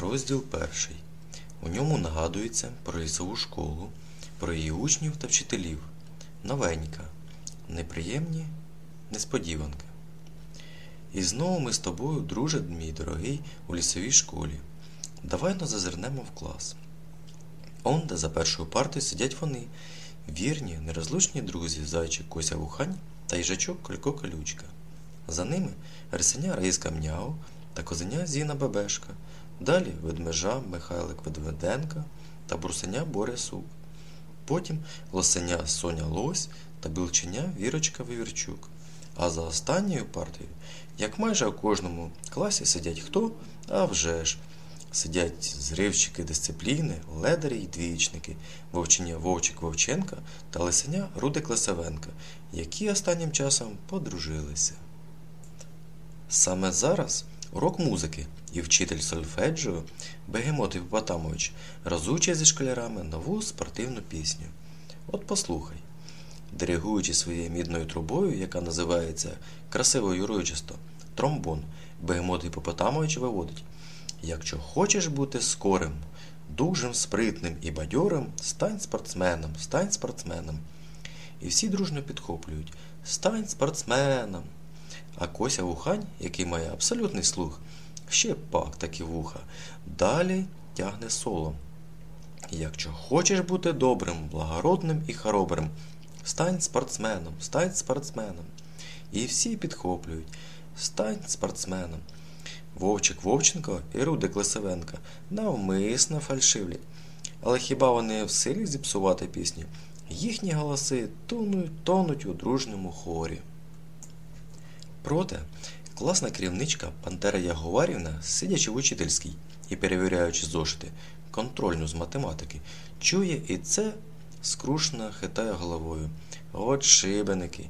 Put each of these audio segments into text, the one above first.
Розділ перший. У ньому нагадується про лісову школу, про її учнів та вчителів. Новенька. Неприємні несподіванки. І знову ми з тобою, друже мій дорогий, у лісовій школі. Давай но зазирнемо в клас. Он, де за першою партою сидять вони, вірні, нерозлучні друзі, зайчик Кося Вухань та їжачок Колько Колючка. За ними рисеня Раїска Мняу та козеня Зіна Бабешка. Далі ведмежа Михайлик Ведведенка та бурсеня Боря Сук. Потім лосеня Соня Лось та білченя Вірочка Вивірчук. А за останньою партією, як майже у кожному класі сидять хто? А вже ж. Сидять зривчики дисципліни, ледарі й двічники, вовчення Вовчик Вовченка та лисеня Рудик Лисавенка, які останнім часом подружилися. Саме зараз урок музики і вчитель сольфеджіо Бегемот Іпопотамович розучує зі школярами нову спортивну пісню. От послухай. Диригуючи своєю мідною трубою, яка називається красиво урочисто тромбон, Бегемот Іпопотамович виводить. Якщо хочеш бути скорим, дужим, спритним і бадьорим, стань спортсменом, стань спортсменом. І всі дружно підхоплюють Стань спортсменом. А Кося Вухань, який має абсолютний слух, ще пак такі вуха, далі тягне соло. Якщо хочеш бути добрим, благородним і хоробрим, стань спортсменом, стань спортсменом. І всі підхоплюють Стань спортсменом. Вовчик Вовченко і Рудик Лисивенка навмисно фальшивлять. Але хіба вони в силі зіпсувати пісню? Їхні голоси тонуть, тонуть у дружньому хорі. Проте класна керівничка Пантера Яговарівна, сидячи в учительській і перевіряючи зошити, контрольну з математики, чує і це скрушно хитає головою. От шибеники.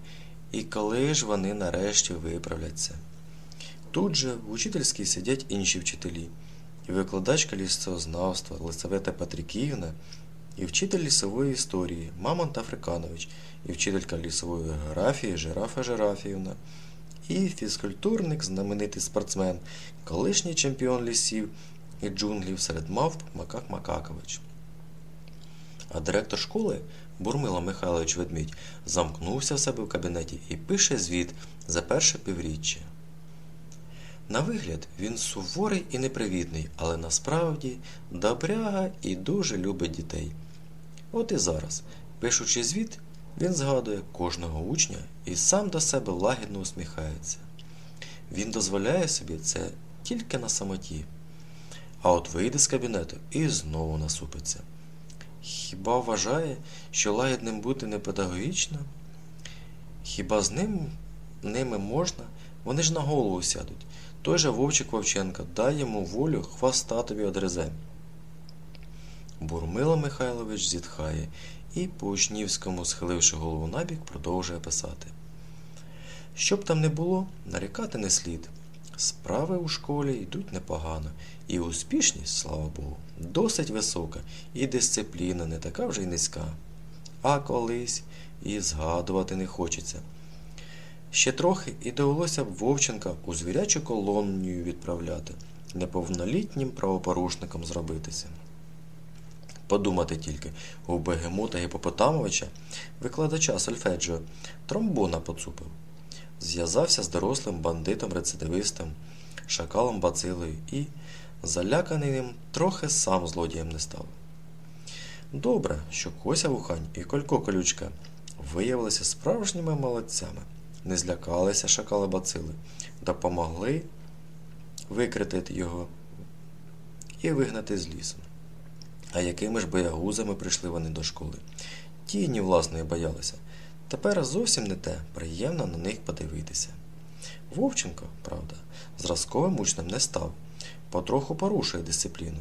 І коли ж вони нарешті виправляться? Тут же в учительській сидять інші вчителі, і викладачка лісознавства Лисавета Патриківна, і вчитель лісової історії Мамонт Африканович, і вчителька лісової географії Жирафа Жирафіївна, і фізкультурник, знаменитий спортсмен, колишній чемпіон лісів і джунглів серед мавп Макак Макакович. А директор школи Бурмила Михайлович Ведмідь замкнувся в себе в кабінеті і пише звіт за перше півріччя. На вигляд, він суворий і непривітний, але насправді добряга і дуже любить дітей. От і зараз, пишучи звіт, він згадує кожного учня і сам до себе лагідно усміхається. Він дозволяє собі це тільки на самоті. А от вийде з кабінету і знову насупиться. Хіба вважає, що лагідним бути не педагогічно? Хіба з ним, ними можна? Вони ж на голову сядуть. Той же Вовчик Вовченка дай йому волю, хвоста тобі одрезе. Бурмило Михайлович зітхає і, по учнівському, схиливши голову набік, продовжує писати. Щоб там не було, нарікати не слід. Справи у школі йдуть непогано, і успішність, слава Богу, досить висока, і дисципліна не така вже й низька. А колись і згадувати не хочеться. Ще трохи і довелося б Вовченка у звірячу колонію відправляти, неповнолітнім правопорушником зробитися. Подумати тільки, у Бегемота Гіпопотамовича, викладача Сольфеджіо, тромбона поцупив. Зв'язався з дорослим бандитом-рецидивистом, шакалом бацилою і, заляканий ним, трохи сам злодієм не став. Добре, що Кося Вухань і Колько Колючка виявилися справжніми молодцями не злякалися шакали бацили, допомогли викрити його і вигнати з лісу. А якими ж боягузами прийшли вони до школи? Тіні, власної боялися. Тепер зовсім не те, приємно на них подивитися. Вовченко, правда, зразковим учнем не став, потроху порушує дисципліну.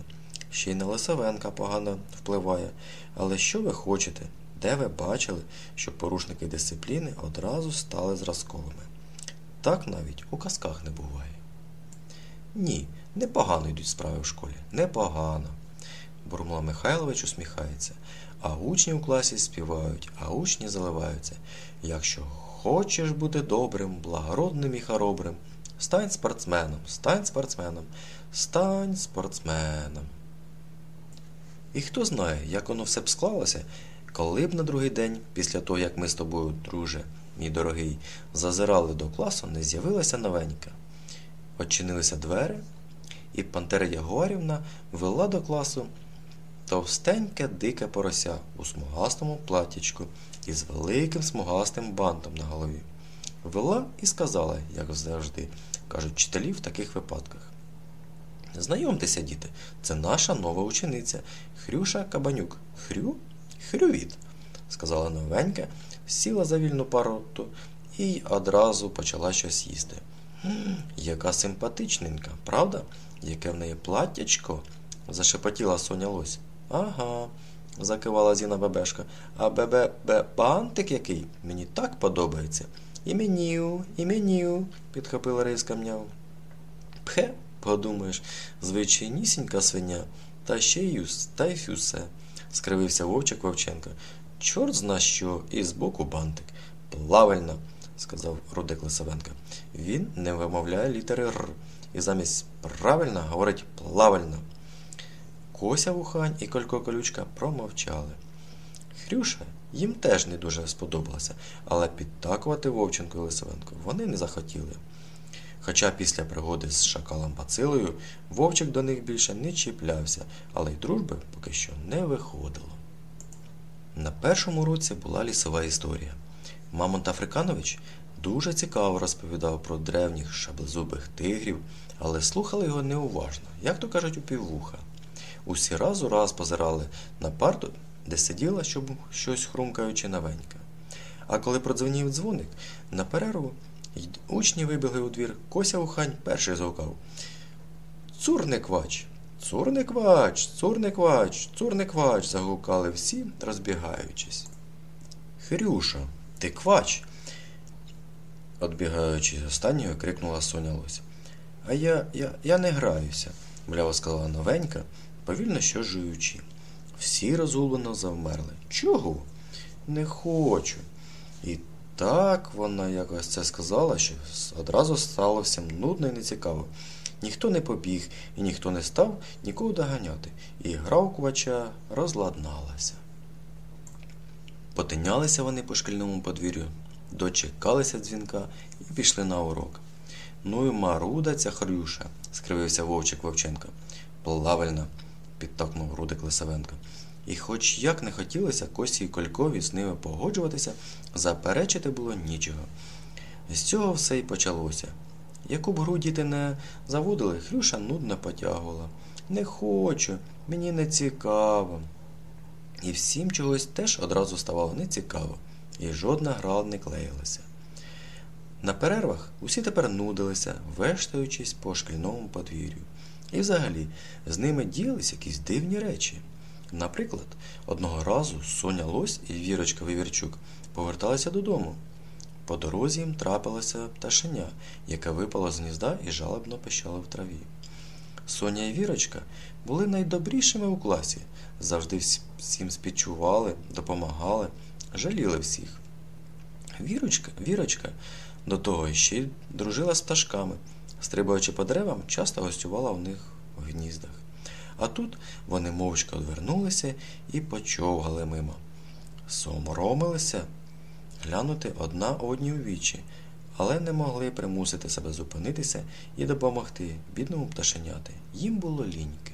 Ще й на Лисавенка погано впливає. Але що ви хочете? Де ви бачили, що порушники дисципліни одразу стали зразковими? Так навіть у казках не буває. Ні, непогано йдуть справи в школі. Непогано. Бурмла Михайлович усміхається, а учні у класі співають, а учні заливаються. Якщо хочеш бути добрим, благородним і хоробрим, стань спортсменом, стань спортсменом, стань спортсменом. І хто знає, як воно все б склалося, коли б на другий день, після того, як ми з тобою, друже, мій дорогий, зазирали до класу, не з'явилася новенька. Очинилися двері, і Пантера Ягуарівна вела до класу товстеньке дике порося у смугастому платічку із великим смугастим бантом на голові. Вела і сказала, як завжди, кажуть вчителі в таких випадках. Знайомтеся, діти, це наша нова учениця Хрюша Кабанюк. Хрю? Хрювіт, сказала новенька, сіла за вільну пароту і одразу почала щось їсти. Яка симпатичненька, правда? Яке в неї платтячко? зашепотіла Соня Лось. Ага, закивала Зіна Бебешка. А бебе бе бантик який? Мені так подобається. І меню, і меню, підхопила Риска мняв. Пхе, подумаєш, звичайнісінька свиня, та ще юс, та й фюсе, скривився вовчик Вовченко. Чорт зна що, і збоку бантик. Правильно, сказав Рудик Лисавенко. Він не вимовляє літери Р і замість правильно говорить плавально. Кося Вухань і Колько Колючка промовчали. Хрюша їм теж не дуже сподобалося, але підтакувати Вовченко і Лисовенко вони не захотіли. Хоча після пригоди з шакалом Бацилою Вовчик до них більше не чіплявся, але й дружби поки що не виходило. На першому році була лісова історія. Мамонт Африканович дуже цікаво розповідав про древніх шаблезубих тигрів, але слухали його неуважно, як то кажуть, у піввуха. Усі раз у раз позирали на парту, де сиділа, щоб щось хрумкаючи новенька. А коли продзвонів дзвоник, на перерву учні вибігли у двір, Кося Ухань перший згукав. Цур не квач, цур не квач, цур не квач, цур не квач, загукали всі, розбігаючись. Хрюша, ти квач. Отбігаючи з останнього, крикнула Соня Лось. А я, я, я не граюся, мляво сказала новенька, повільно що жуючи. Всі розгублено завмерли. Чого? Не хочу. І так вона якось це сказала, що одразу стало всім нудно і нецікаво. Ніхто не побіг і ніхто не став нікого доганяти, і гра у квача розладналася. Потинялися вони по шкільному подвір'ю, дочекалися дзвінка і пішли на урок. Ну і маруда ця хрюша, скривився вовчик Вовченко. Плавально, підтакнув Рудик Лисавенко. І хоч як не хотілося Косі і Колькові з ними погоджуватися, заперечити було нічого. З цього все й почалося. Яку б гру діти не заводили, Хрюша нудно потягувала. Не хочу, мені не цікаво. І всім чогось теж одразу ставало нецікаво, і жодна гра не клеїлася. На перервах усі тепер нудилися, вештаючись по шкільному подвір'ю. І взагалі з ними діялись якісь дивні речі. Наприклад, одного разу Соня Лось і Вірочка Вивірчук поверталися додому. По дорозі їм трапилося пташеня, яке випало з гнізда і жалобно пищало в траві. Соня і Вірочка були найдобрішими у класі, завжди всім спідчували, допомагали, жаліли всіх. Вірочка, Вірочка до того ще й дружила з пташками, стрибаючи по деревам, часто гостювала у них в гніздах. А тут вони мовчки одвернулися і почовгали мимо. Соморомилися глянути одна одній у вічі, але не могли примусити себе зупинитися і допомогти бідному пташеняти. Їм було ліньки.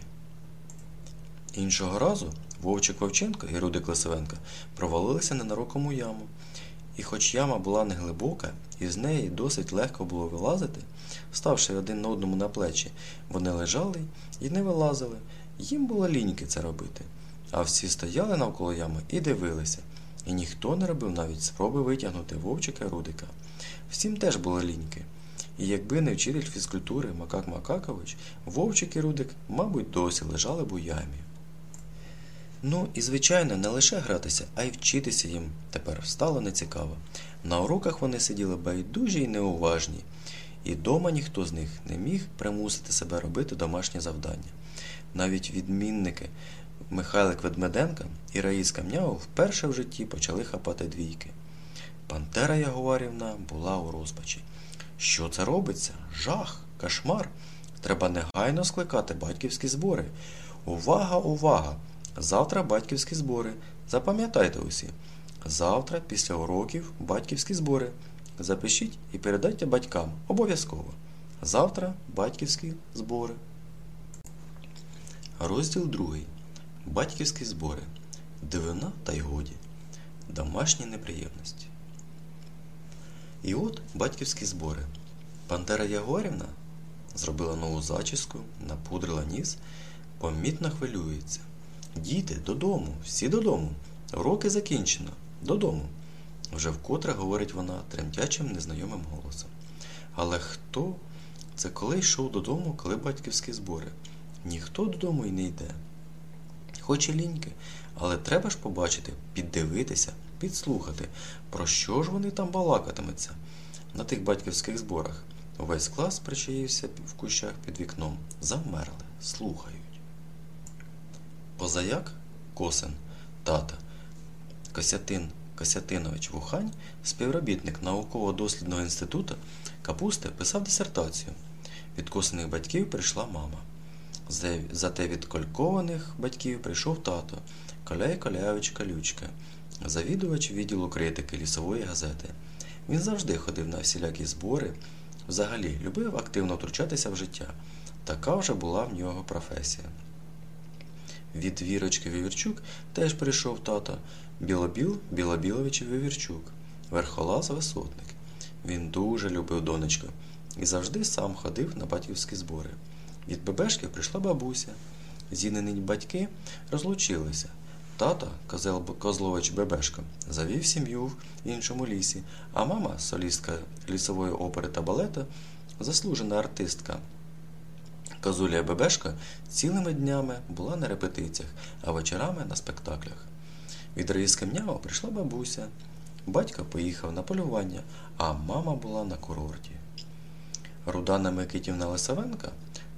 Іншого разу Вовчик Вовченко і Рудик Лисовенко провалилися ненарокому яму. І хоч яма була неглибока, і з неї досить легко було вилазити, ставши один на одному на плечі, вони лежали і не вилазили. Їм було ліньки це робити. А всі стояли навколо ями і дивилися, і ніхто не робив навіть спроби витягнути вовчика і Рудика. Всім теж було ліньки. І якби не вчитель фізкультури Макак Макакович, Вовчик і Рудик, мабуть, досі лежали б у ямі. Ну і, звичайно, не лише гратися, а й вчитися їм тепер стало нецікаво. На уроках вони сиділи байдужі й неуважні, і дома ніхто з них не міг примусити себе робити домашнє завдання. Навіть відмінники Михайлик Ведмеденка і Раїска Мняу вперше в житті почали хапати двійки. Пантера Ягуарівна була у розпачі. Що це робиться? Жах, кошмар. Треба негайно скликати батьківські збори. Увага, увага! Завтра батьківські збори. Запам'ятайте усі. Завтра, після уроків, батьківські збори. Запишіть і передайте батькам обов'язково. Завтра батьківські збори. Розділ 2. Батьківські збори. Дивина та й годі. Домашні неприємності. І от батьківські збори. Пантера Ягорівна зробила нову зачіску, напудрила ніс, помітно хвилюється. Діти, додому, всі додому. Уроки закінчено. Додому. Вже вкотре говорить вона тремтячим незнайомим голосом. Але хто? Це коли йшов додому, коли батьківські збори. Ніхто додому й не йде. Хоч і ліньки, але треба ж побачити, піддивитися, підслухати, про що ж вони там балакатимуться на тих батьківських зборах. Увесь клас причаївся в кущах під вікном, завмерли, слухають. Позаяк Косин, тата, Косятин Косятинович Вухань, співробітник науково-дослідного інституту Капусти, писав дисертацію. Від косиних батьків прийшла мама. Зате від колькованих батьків прийшов тато Коляй Коляєвич Калючка, завідувач відділу критики лісової газети. Він завжди ходив на всілякі збори, взагалі любив активно втручатися в життя. Така вже була в нього професія. Від Вірочки Вівірчук теж прийшов тато Білобіл Білобілович Вівірчук, верхолаз висотник. Він дуже любив донечку і завжди сам ходив на батьківські збори. Від Бебешки прийшла бабуся. Зінені батьки розлучилися. Тата, Козлович Бебешко, завів сім'ю в іншому лісі, а мама, солістка лісової опери та балета, заслужена артистка. Козулія Бебешка цілими днями була на репетиціях, а вечорами на спектаклях. Від Раїски Мнява прийшла бабуся. Батько поїхав на полювання, а мама була на курорті. Рудана Микитівна Лисавенка,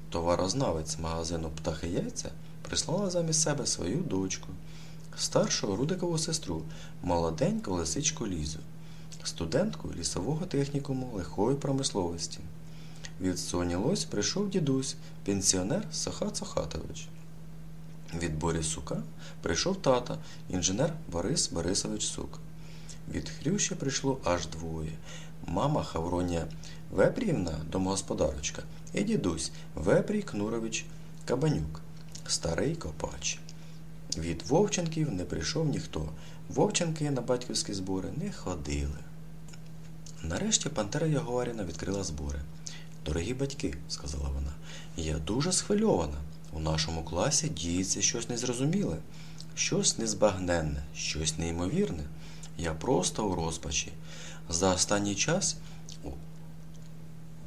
товарознавець магазину Птахи Яйця, прислала замість себе свою дочку, старшу Рудикову сестру, молоденьку лисичку Лізу, студентку лісового технікуму легкої промисловості. Від Соні Лось прийшов дідусь, пенсіонер Сахат Сахатович. Від Борі Сука прийшов тата, інженер Борис Борисович Сук. Від Хрюща прийшло аж двоє. Мама Хавронія Вепріївна, домогосподарочка, і дідусь Вепрій Кнурович Кабанюк, старий копач. Від Вовченків не прийшов ніхто. Вовченки на батьківські збори не ходили. Нарешті Пантера Ягуаріна відкрила збори. Дорогі батьки, сказала вона, я дуже схвильована. У нашому класі діється щось незрозуміле, щось незбагненне, щось неймовірне. Я просто у розпачі. За останній час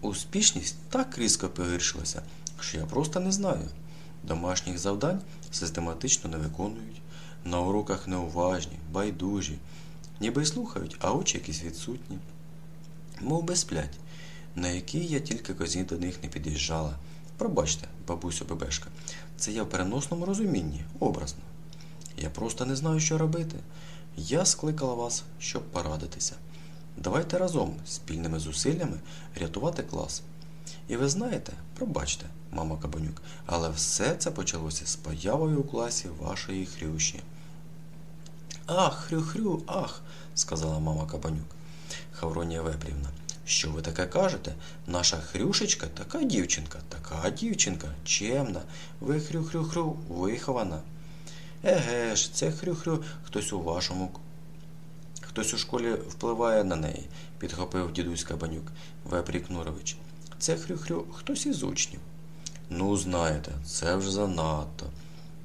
успішність так різко погіршилася, що я просто не знаю. Домашніх завдань систематично не виконують, на уроках неуважні, байдужі, ніби й слухають, а очі якісь відсутні. Мов би сплять, на які я тільки козі до них не під'їжджала. Пробачте, бабусю Бебешка, це я в переносному розумінні, образно. Я просто не знаю, що робити. Я скликала вас, щоб порадитися. Давайте разом, спільними зусиллями, рятувати клас. І ви знаєте, пробачте, мама Кабанюк, але все це почалося з появою у класі вашої хрющі. Ах, хрю-хрю, ах, сказала мама Кабанюк. Хавронія Вепрівна. Що ви таке кажете? Наша хрюшечка така дівчинка, така дівчинка, чемна, ви хрю-хрю-хрю, вихована. Еге ж, це хрю-хрю, хтось у вашому. Хтось у школі впливає на неї, підхопив дідусь Кабанюк Вепрій Кнурович. Це хрю-хрю, хтось із учнів. Ну, знаєте, це вже занадто.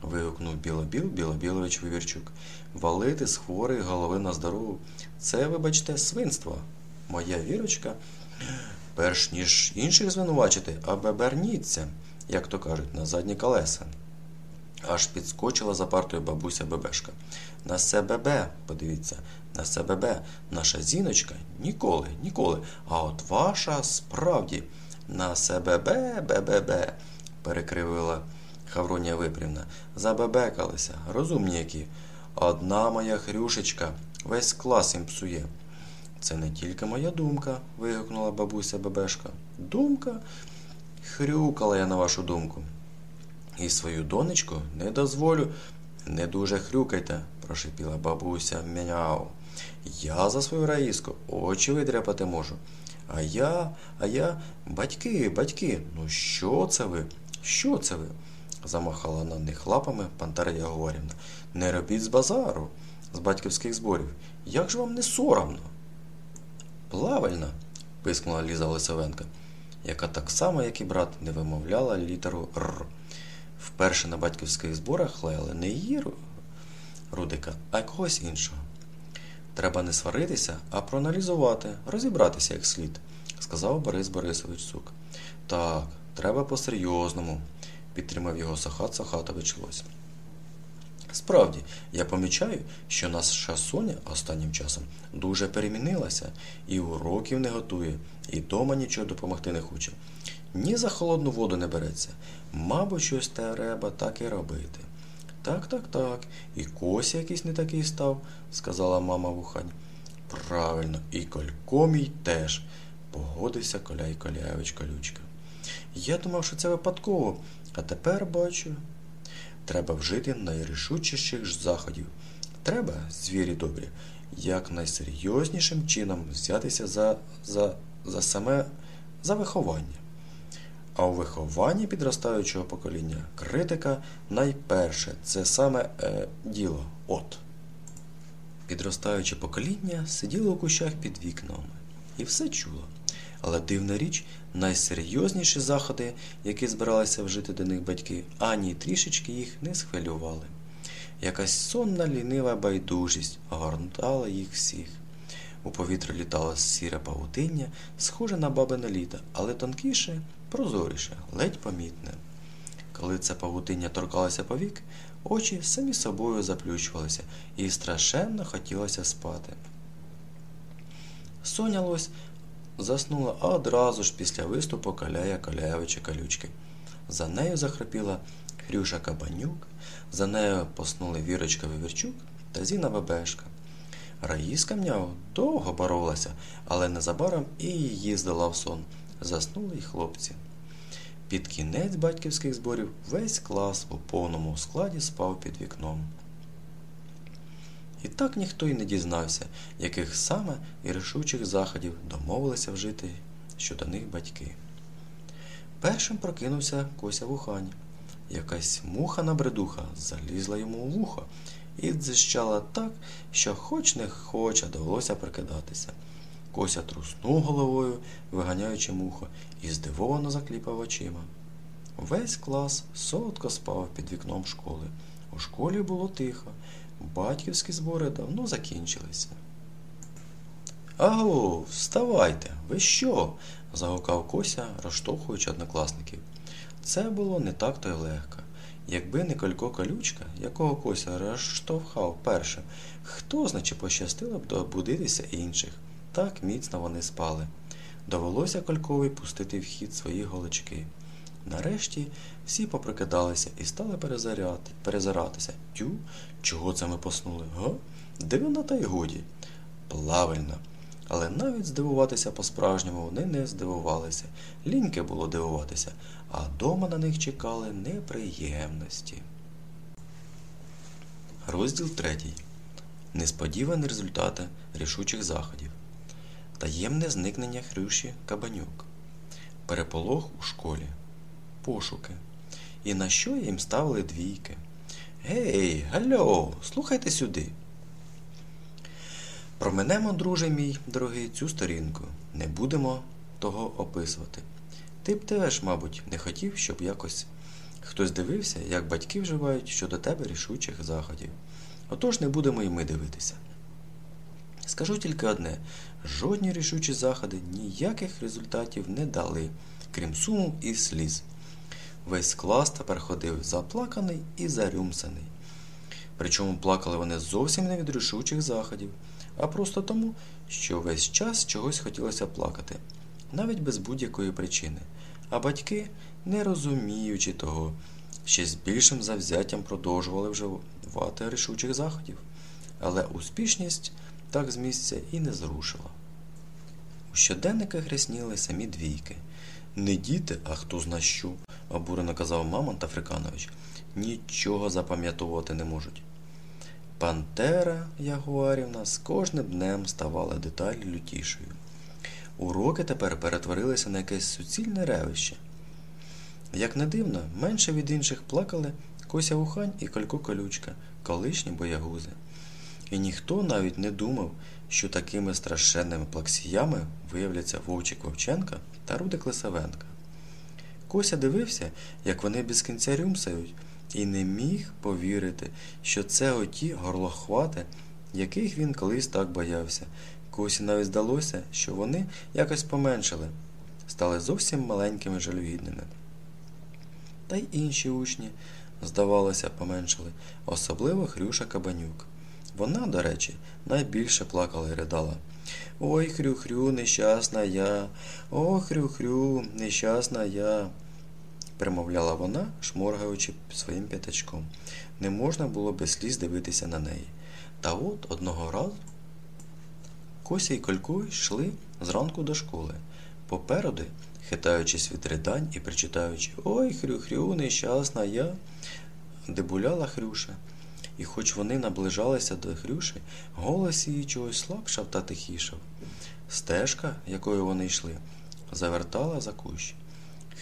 вигукнув Білобіл Білобілович Вивірчук. Валити з хворої голови на здорову. Це, вибачте, свинство. Моя вірочка, перш ніж інших звинувачити, аби берніться, як то кажуть, на задні колеса. Аж підскочила за партою бабуся Бебешка. На себе, подивіться, на себе, наша зіночка ніколи, ніколи. А от ваша справді на себе бе-бе-бе-бе, перекривила Хавронія Випрівна. Забебекалися, розумні які. Одна моя хрюшечка весь клас їм псує. Це не тільки моя думка, вигукнула бабуся Бебешка. Думка? Хрюкала я на вашу думку. І свою донечку не дозволю. Не дуже хрюкайте, прошипіла бабуся мяу. Я за свою раїску очі видряпати можу. А я, а я, батьки, батьки, ну що це ви? Що це ви? замахала на них лапами Пантера Ягуарівна. Не робіть з базару, з батьківських зборів. Як ж вам не соромно? Правильно, пискнула Ліза Лисовенка, яка так само, як і брат, не вимовляла літеру Р. Вперше на батьківських зборах лаяли не її Рудика, а когось іншого. Треба не сваритися, а проаналізувати, розібратися як слід, сказав Борис Борисович Сук. Так, треба по-серйозному, підтримав його Сахат Сахатович Лось. Справді, я помічаю, що наша Соня останнім часом дуже перемінилася і уроків не готує, і дома нічого допомогти не хоче. Ні за холодну воду не береться. Мабуть, щось треба так і робити. Так, так, так. І Кося якийсь не такий став, сказала мама Вухань. Правильно, і Колько мій теж, погодився Коляй Коляєвич Колючка. Я думав, що це випадково, а тепер бачу. Треба вжити найрішучіших заходів. Треба, звірі добрі, як найсерйознішим чином взятися за, за, за саме за виховання. А у вихованні підростаючого покоління критика найперше це саме е, діло. От. Підростаюче покоління сиділо у кущах під вікнами і все чуло. Але дивна річ, найсерйозніші заходи, які збиралися вжити до них батьки, ані трішечки їх не схвилювали. Якась сонна лінива байдужість огортала їх всіх. У повітрі літало сіре павутиння, схоже на бабине літо, але тонкіше, прозоріше, ледь помітне. Коли це павутиння торкалося повік, очі самі собою заплющувалися і страшенно хотілося спати. Соня Лось заснула одразу ж після виступу Каляя Каляєвича Калючки. За нею захрапіла Хрюша Кабанюк, за нею поснули Вірочка Вивірчук та Зіна Бебешка. Раїска мняв довго боролася, але незабаром і її здала в сон. Заснули й хлопці. Під кінець батьківських зборів весь клас у повному складі спав під вікном. І так ніхто й не дізнався, яких саме і рішучих заходів домовилися вжити щодо них батьки. Першим прокинувся Кося Вухань. Якась муха набредуха залізла йому у вухо і дзищала так, що хоч не хоч, а довелося прикидатися. Кося труснув головою, виганяючи муху, і здивовано закліпав очима. Весь клас солодко спав під вікном школи. У школі було тихо, батьківські збори давно закінчилися. Аго, вставайте, ви що? загукав Кося, розштовхуючи однокласників. Це було не так то й легко. Якби не Колько колючка, якого Кося розштовхав першим, хто, значить, пощастило б добудитися інших. Так міцно вони спали. Довелося Колькові пустити в хід свої голочки. Нарешті всі поприкидалися і стали перезаряти, перезаратися. Тю, чого це ми поснули? Га? Дивно та й годі. Плавильно. Але навіть здивуватися по-справжньому вони не здивувалися. Ліньке було дивуватися, а дома на них чекали неприємності. Розділ третій. Несподівані результати рішучих заходів. Таємне зникнення Хрюші Кабанюк. Переполох у школі. Пошуки. І на що їм ставили двійки? Гей, гальо, слухайте сюди. Променемо, друже мій дорогий, цю сторінку. Не будемо того описувати. Ти б теж, мабуть, не хотів, щоб якось хтось дивився, як батьки вживають щодо тебе рішучих заходів. Отож не будемо і ми дивитися. Скажу тільки одне: жодні рішучі заходи ніяких результатів не дали, крім суму і сліз. Весь клас тепер ходив заплаканий і зарюмсаний. Причому плакали вони зовсім не від рішучих заходів, а просто тому, що весь час чогось хотілося плакати, навіть без будь-якої причини. А батьки, не розуміючи того, ще з більшим завзяттям продовжували вживати рішучих заходів. Але успішність так з місця і не зрушила. У щоденниках рясніли самі двійки. Не діти, а хто зна що, обурено казав Мамонт Африканович. Нічого запам'ятовувати не можуть. Пантера Ягуарівна з кожним днем ставала деталі лютішою. Уроки тепер перетворилися на якесь суцільне ревище. Як не дивно, менше від інших плакали Кося Ухань і Колько Колючка, колишні боягузи. І ніхто навіть не думав, що такими страшенними плаксіями виявляться Вовчик Вовченка та Рудик Лисавенка. Кося дивився, як вони без кінця рюмсають, і не міг повірити, що це оті горлохвати, яких він колись так боявся. Косі навіть здалося, що вони якось поменшали, стали зовсім маленькими жалюгідними. Та й інші учні, здавалося, поменшали, особливо Хрюша Кабанюк. Вона, до речі, найбільше плакала і ридала. Ой, хрю-хрю, нещасна я, о, хрю-хрю, нещасна я, примовляла вона, шморгаючи своїм п'ятачком. Не можна було без сліз дивитися на неї. Та от одного разу Кося і Колько йшли зранку до школи. Попереду, хитаючись від ридань і причитаючи Ой, хрю-хрю, нещасна я, дебуляла Хрюша. І хоч вони наближалися до Хрюші, голос її чогось слабшав та тихішав. Стежка, якою вони йшли, завертала за кущ.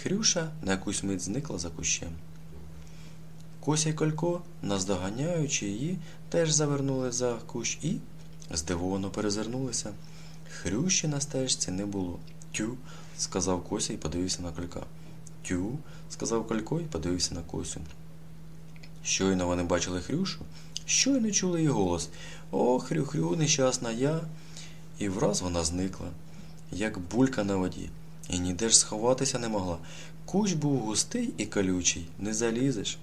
Хрюша на якусь мить зникла за кущем. Кося й Колько, наздоганяючи її, теж завернули за кущ і здивовано перезирнулися. Хрющі на стежці не було. Тю, сказав Кося і подивився на Колька. Тю, сказав Колько і подивився на Косю. Щойно вони бачили Хрюшу, щойно чули її голос О, хрю-хрю, нещасна я. І враз вона зникла, як булька на воді, і ніде ж сховатися не могла. Кущ був густий і колючий, не залізеш.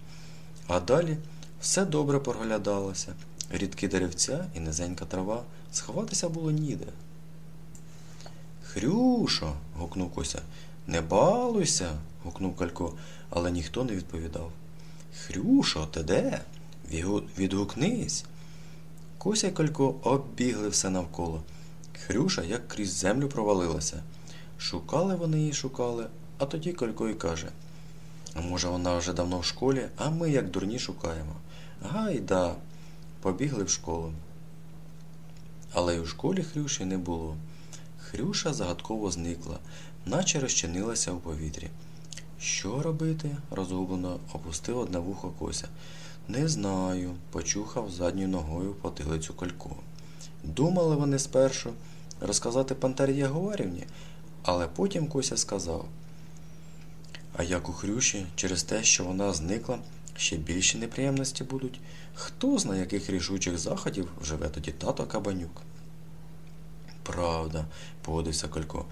А далі все добре проглядалося. Рідкі деревця і низенька трава, сховатися було ніде. Хрюшо. гукнув Кося. Не балуйся. гукнув Калько, але ніхто не відповідав. Хрюшо, ти де? Відгукнись. Кося й Колько оббігли все навколо. Хрюша як крізь землю провалилася. Шукали вони її, шукали, а тоді Колько й каже може, вона вже давно в школі, а ми, як дурні, шукаємо. Гайда, побігли в школу. Але й у школі Хрюші не було. Хрюша загадково зникла, наче розчинилася у повітрі. Що робити? розгублено опустив одне вухо Кося. Не знаю, почухав задньою ногою потилицю Колько. Думали вони спершу розказати Пантері Ягуарівні, але потім Кося сказав. А як у Хрюші, через те, що вона зникла, ще більші неприємності будуть. Хто зна, яких рішучих заходів вживе тоді тато Кабанюк? Правда, погодився Колько,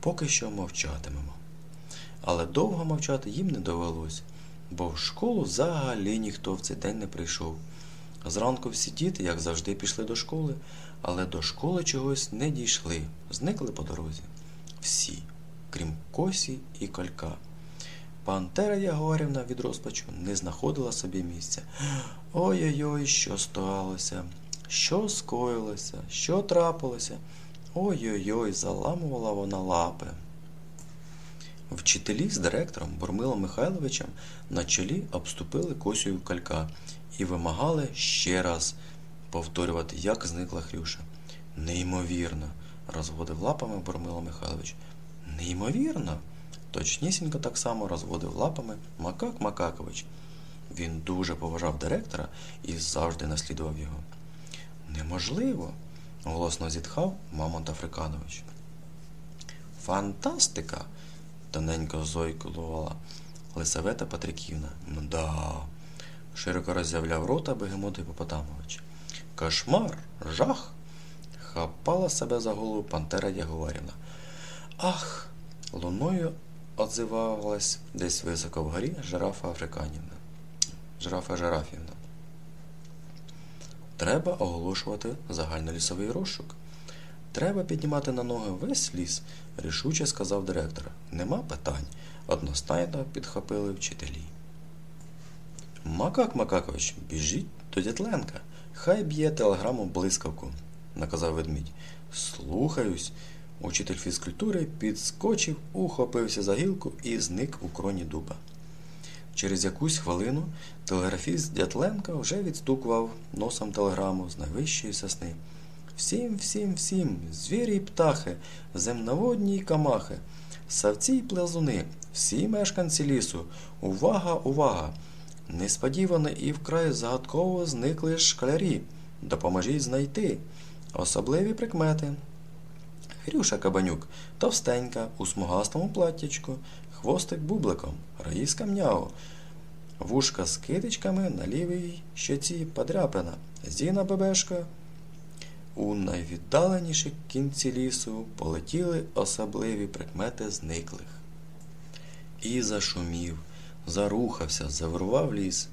поки що мовчатимемо. Але довго мовчати їм не довелося, бо в школу взагалі ніхто в цей день не прийшов. Зранку всі діти, як завжди, пішли до школи, але до школи чогось не дійшли, зникли по дорозі. Всі, крім Косі і Колька. Пантера Ягорівна від розпачу не знаходила собі місця. Ой-ой-ой, що сталося, що скоїлося, що трапилося. Ой-ой-ой, заламувала вона лапи. Вчителі з директором Бурмилом Михайловичем на чолі обступили Косю калька і вимагали ще раз повторювати, як зникла Хрюша. Неймовірно, розводив лапами Бурмило Михайлович. Неймовірно. Точнісінько так само розводив лапами Макак Макакович. Він дуже поважав директора і завжди наслідував його. Неможливо, голосно зітхав Мамонт Африканович. Фантастика! тоненько зойкувала Лисавета Патриківна. Ну да. Широко роззявляв рота Бегемот Гіпопотамович. Кошмар, жах. Хапала себе за голову Пантера Ягуарівна. Ах! Луною отзивалась десь високо вгорі жирафа Африканівна. Жирафа Жирафівна. Треба оголошувати загальнолісовий розшук. Треба піднімати на ноги весь ліс, рішуче сказав директор. Нема питань. Одностайно підхопили вчителі. Макак Макакович, біжіть до Дятленка. Хай б'є телеграму блискавку, наказав ведмідь. Слухаюсь, Учитель фізкультури підскочив, ухопився за гілку і зник у кроні дуба. Через якусь хвилину телеграфіст Дятленко вже відстукував носом телеграму з найвищої сосни. Всім, всім, всім, звірі й птахи, земноводні й камахи, савці й плазуни, всі мешканці лісу, увага, увага! Несподівано і вкрай загадково зникли школярі. Допоможіть знайти особливі прикмети. Хрюша Кабанюк, товстенька, у смугастому платтячку, хвостик бубликом, раїска м'яу, вушка з китичками на лівій щоці подряпина, зіна бебешка. У найвіддаленіші кінці лісу полетіли особливі прикмети зниклих. І зашумів, зарухався, завирував ліс.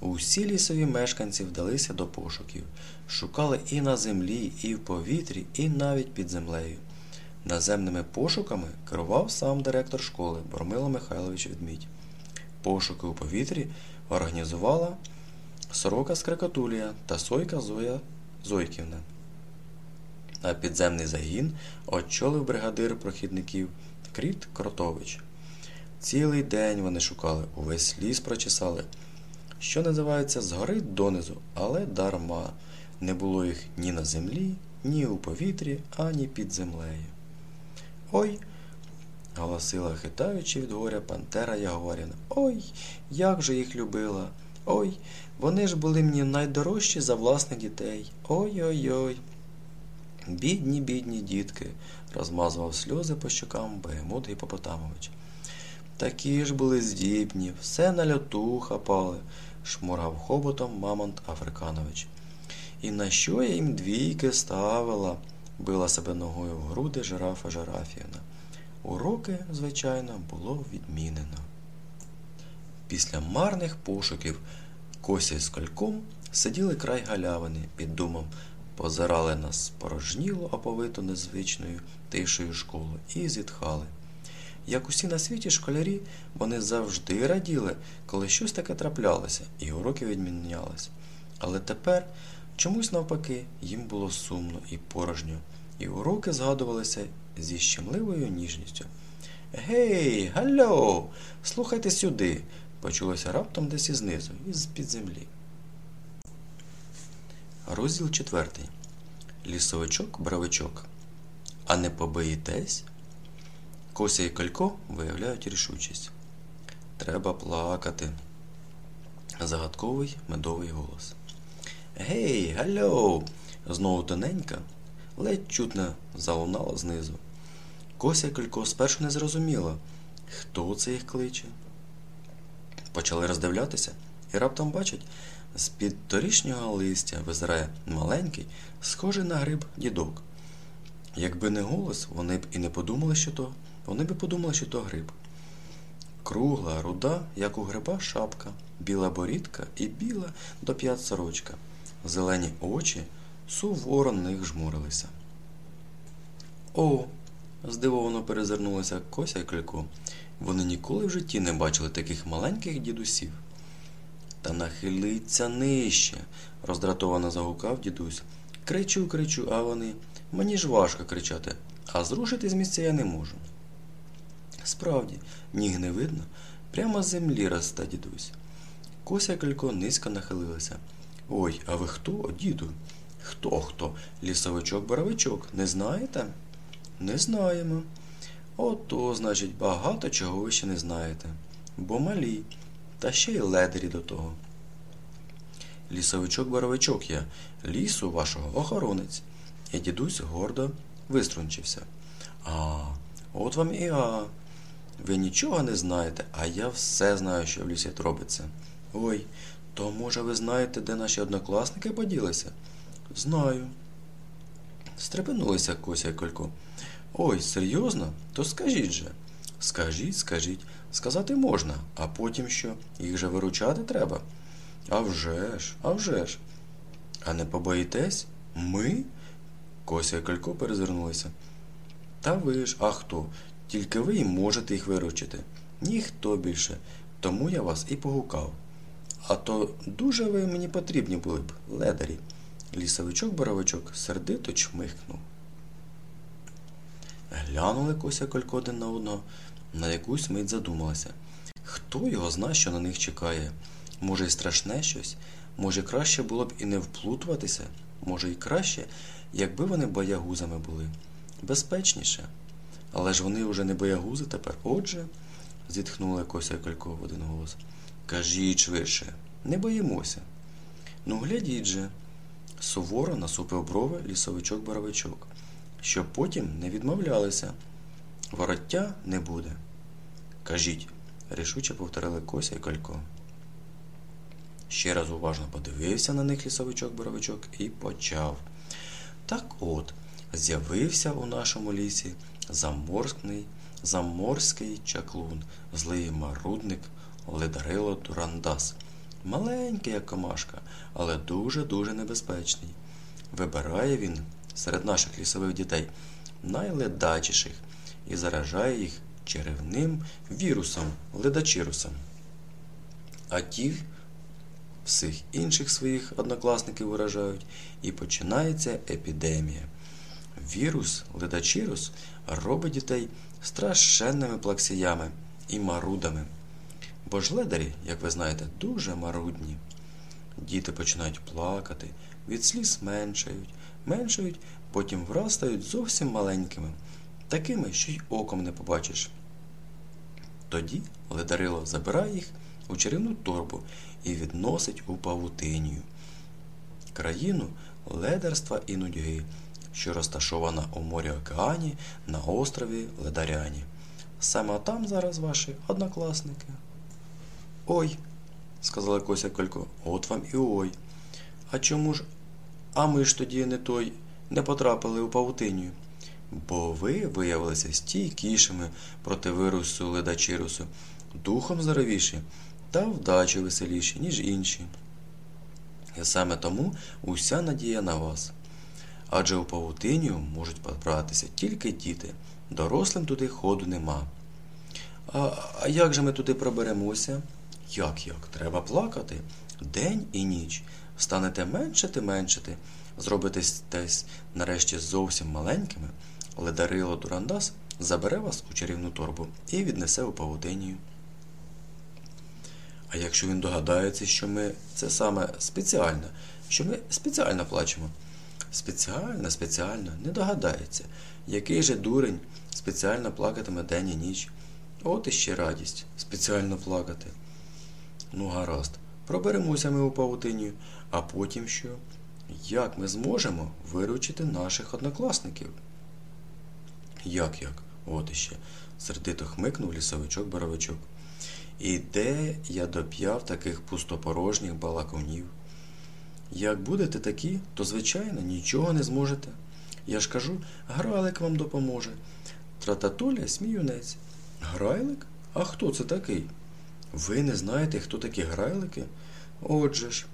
Усі лісові мешканці вдалися до пошуків, шукали і на землі, і в повітрі, і навіть під землею. Наземними пошуками керував сам директор школи Бормило Михайлович Відмідь. Пошуки у повітрі організувала сорока Скрикатулія та Сойка Зоя Зойківна. А підземний загін очолив бригадир прохідників Кріт Кротович. Цілий день вони шукали, увесь ліс прочесали, що називається згори донизу, але дарма. Не було їх ні на землі, ні у повітрі, ані під землею. Ой, голосила, хитаючи від горя Пантера Ягоріна. Ой, як же їх любила. Ой, вони ж були мені найдорожчі за власних дітей. Ой-ой-ой. Бідні, бідні дітки, розмазував сльози по щокам Бегемот Гіпопотамович. Такі ж були здібні, все на льоту хапали, шморгав хоботом Мамонт Африканович. І на що я їм двійки ставила? била себе ногою в груди жирафа Жирафіївна. Уроки, звичайно, було відмінено. Після марних пошуків Кося з кольком сиділи край галявини під думом, позирали на спорожнілу, оповиту незвичною тишою школу і зітхали. Як усі на світі школярі, вони завжди раділи, коли щось таке траплялося, і уроки відмінялись. Але тепер чомусь навпаки їм було сумно і порожньо, і уроки згадувалися зі щемливою ніжністю. Гей, гальо, слухайте сюди, почулося раптом десь ізнизу, із під землі. Розділ четвертий. Лісовичок, бравичок. А не побоїтесь? Кося і Колько виявляють рішучість. Треба плакати. Загадковий медовий голос. Гей, гальо! Знову тоненька, ледь чутно залунала знизу. Кося і Колько спершу не зрозуміла, хто це їх кличе. Почали роздивлятися і раптом бачать, з-під торішнього листя визирає маленький, схожий на гриб дідок. Якби не голос, вони б і не подумали, що то. Вони би подумали, що то гриб. Кругла, руда, як у гриба, шапка, біла борідка і біла до п'ят сорочка. Зелені очі суворо на них жмурилися. О! здивовано перезирнулася Кося і Клико. Вони ніколи в житті не бачили таких маленьких дідусів. Та нахилиться нижче, роздратовано загукав дідусь. Кричу, кричу, а вони. Мені ж важко кричати, а зрушити з місця я не можу. Справді, ніг не видно, прямо з землі росте дідусь. Кося Колько низько нахилилася. Ой, а ви хто, діду? Хто хто? Лісовичок боровичок, не знаєте? Не знаємо. Ото, значить, багато чого ви ще не знаєте. Бо малі, та ще й ледері до того. Лісовичок боровичок я, лісу вашого охоронець. І дідусь гордо виструнчився. А, от вам і а. Ви нічого не знаєте, а я все знаю, що в лісі робиться. Ой, то, може, ви знаєте, де наші однокласники поділися? Знаю. Стрепенулися Кося і Колько. Ой, серйозно? То скажіть же. Скажіть, скажіть, сказати можна, а потім що? Їх же виручати треба. А вже ж, а вже ж. А не побоїтесь? Ми? Кося і Колько перезирнулися. Та ви ж, а хто? Тільки ви і можете їх виручити. Ніхто більше. Тому я вас і погукав. А то дуже ви мені потрібні були б, ледарі. Лісовичок боровичок сердито чмихнув. Глянули Кося Колько один на одного, на якусь мить задумалася. Хто його зна, що на них чекає? Може, й страшне щось? Може, краще було б і не вплутуватися? Може, й краще, якби вони боягузами були. Безпечніше. Але ж вони вже не боягузи тепер. Отже, зітхнула Кося Колько в один голос. Кажіть швидше, не боїмося. Ну, глядіть же, суворо насупив брови лісовичок боровичок, щоб потім не відмовлялися. Вороття не буде. Кажіть, рішуче повторили Кося і Колько. Ще раз уважно подивився на них лісовичок боровичок і почав. Так от, з'явився у нашому лісі заморський, заморський чаклун, злий марудник Ледарило Дурандас. Маленький, як комашка, але дуже-дуже небезпечний. Вибирає він серед наших лісових дітей найледачіших і заражає їх черевним вірусом, ледачирусом. А ті всіх інших своїх однокласників виражають, і починається епідемія. Вірус, ледачирус робить дітей страшенними плаксіями і марудами. Бо ж ледарі, як ви знаєте, дуже марудні. Діти починають плакати, від сліз меншають, меншають, потім враз стають зовсім маленькими, такими, що й оком не побачиш. Тоді ледарило забирає їх у чарівну торбу і відносить у павутинію. Країну ледарства і нудьги, що розташована у морі океані на острові Ледаряні. Саме там зараз ваші однокласники. Ой, сказала Кося Колько, от вам і ой. А чому ж? А ми ж тоді не той не потрапили у павутиню. Бо ви виявилися стійкішими проти вирусу ледачирусу, духом здоровіші та вдачі веселіші, ніж інші. І саме тому уся надія на вас. Адже у павутиню можуть побратися тільки діти, дорослим туди ходу нема. А, а як же ми туди проберемося? Як як? Треба плакати день і ніч. Станете меншити, меншити, зробитесь нарешті зовсім маленькими, але Дарило Дурандас забере вас у чарівну торбу і віднесе у павутинію. А якщо він догадається, що ми це саме спеціально, що ми спеціально плачемо? Спеціально, спеціально, не догадається, який же дурень спеціально плакатиме день і ніч. От іще радість спеціально плакати. Ну, гаразд, проберемося ми у павутиню, а потім що? Як ми зможемо виручити наших однокласників? Як як? От іще, сердито хмикнув лісовичок боровичок. І де я доп'яв таких пустопорожніх балакунів? Як будете такі, то, звичайно, нічого не зможете. Я ж кажу, грайлик вам допоможе. Трататуля сміюнець. Грайлик? А хто це такий? Ви не знаєте, хто такі грайлики? Отже ж.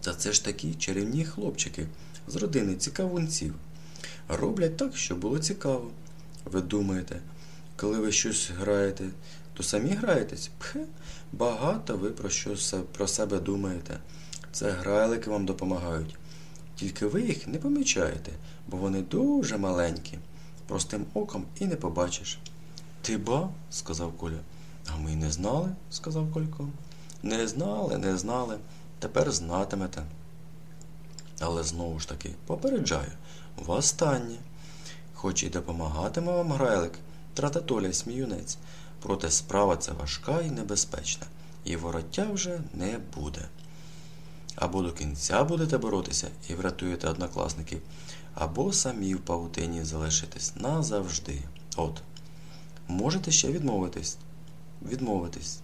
Та це ж такі чарівні хлопчики з родини цікавунців. Роблять так, щоб було цікаво. Ви думаєте, коли ви щось граєте, то самі граєтесь? Пхе, багато ви про що про себе думаєте. Це грайлики вам допомагають. Тільки ви їх не помічаєте, бо вони дуже маленькі. Простим оком і не побачиш. Ти ба? сказав Коля. А ми й не знали, сказав Колько. Не знали, не знали. Тепер знатимете. Але знову ж таки, попереджаю, востаннє. Хоч і допомагатиме вам грайлик, трататоля сміюнець, проте справа ця важка і небезпечна, і вороття вже не буде. Або до кінця будете боротися і врятуєте однокласників, або самі в павутині залишитесь назавжди. От. Можете ще відмовитись. Відмовитись.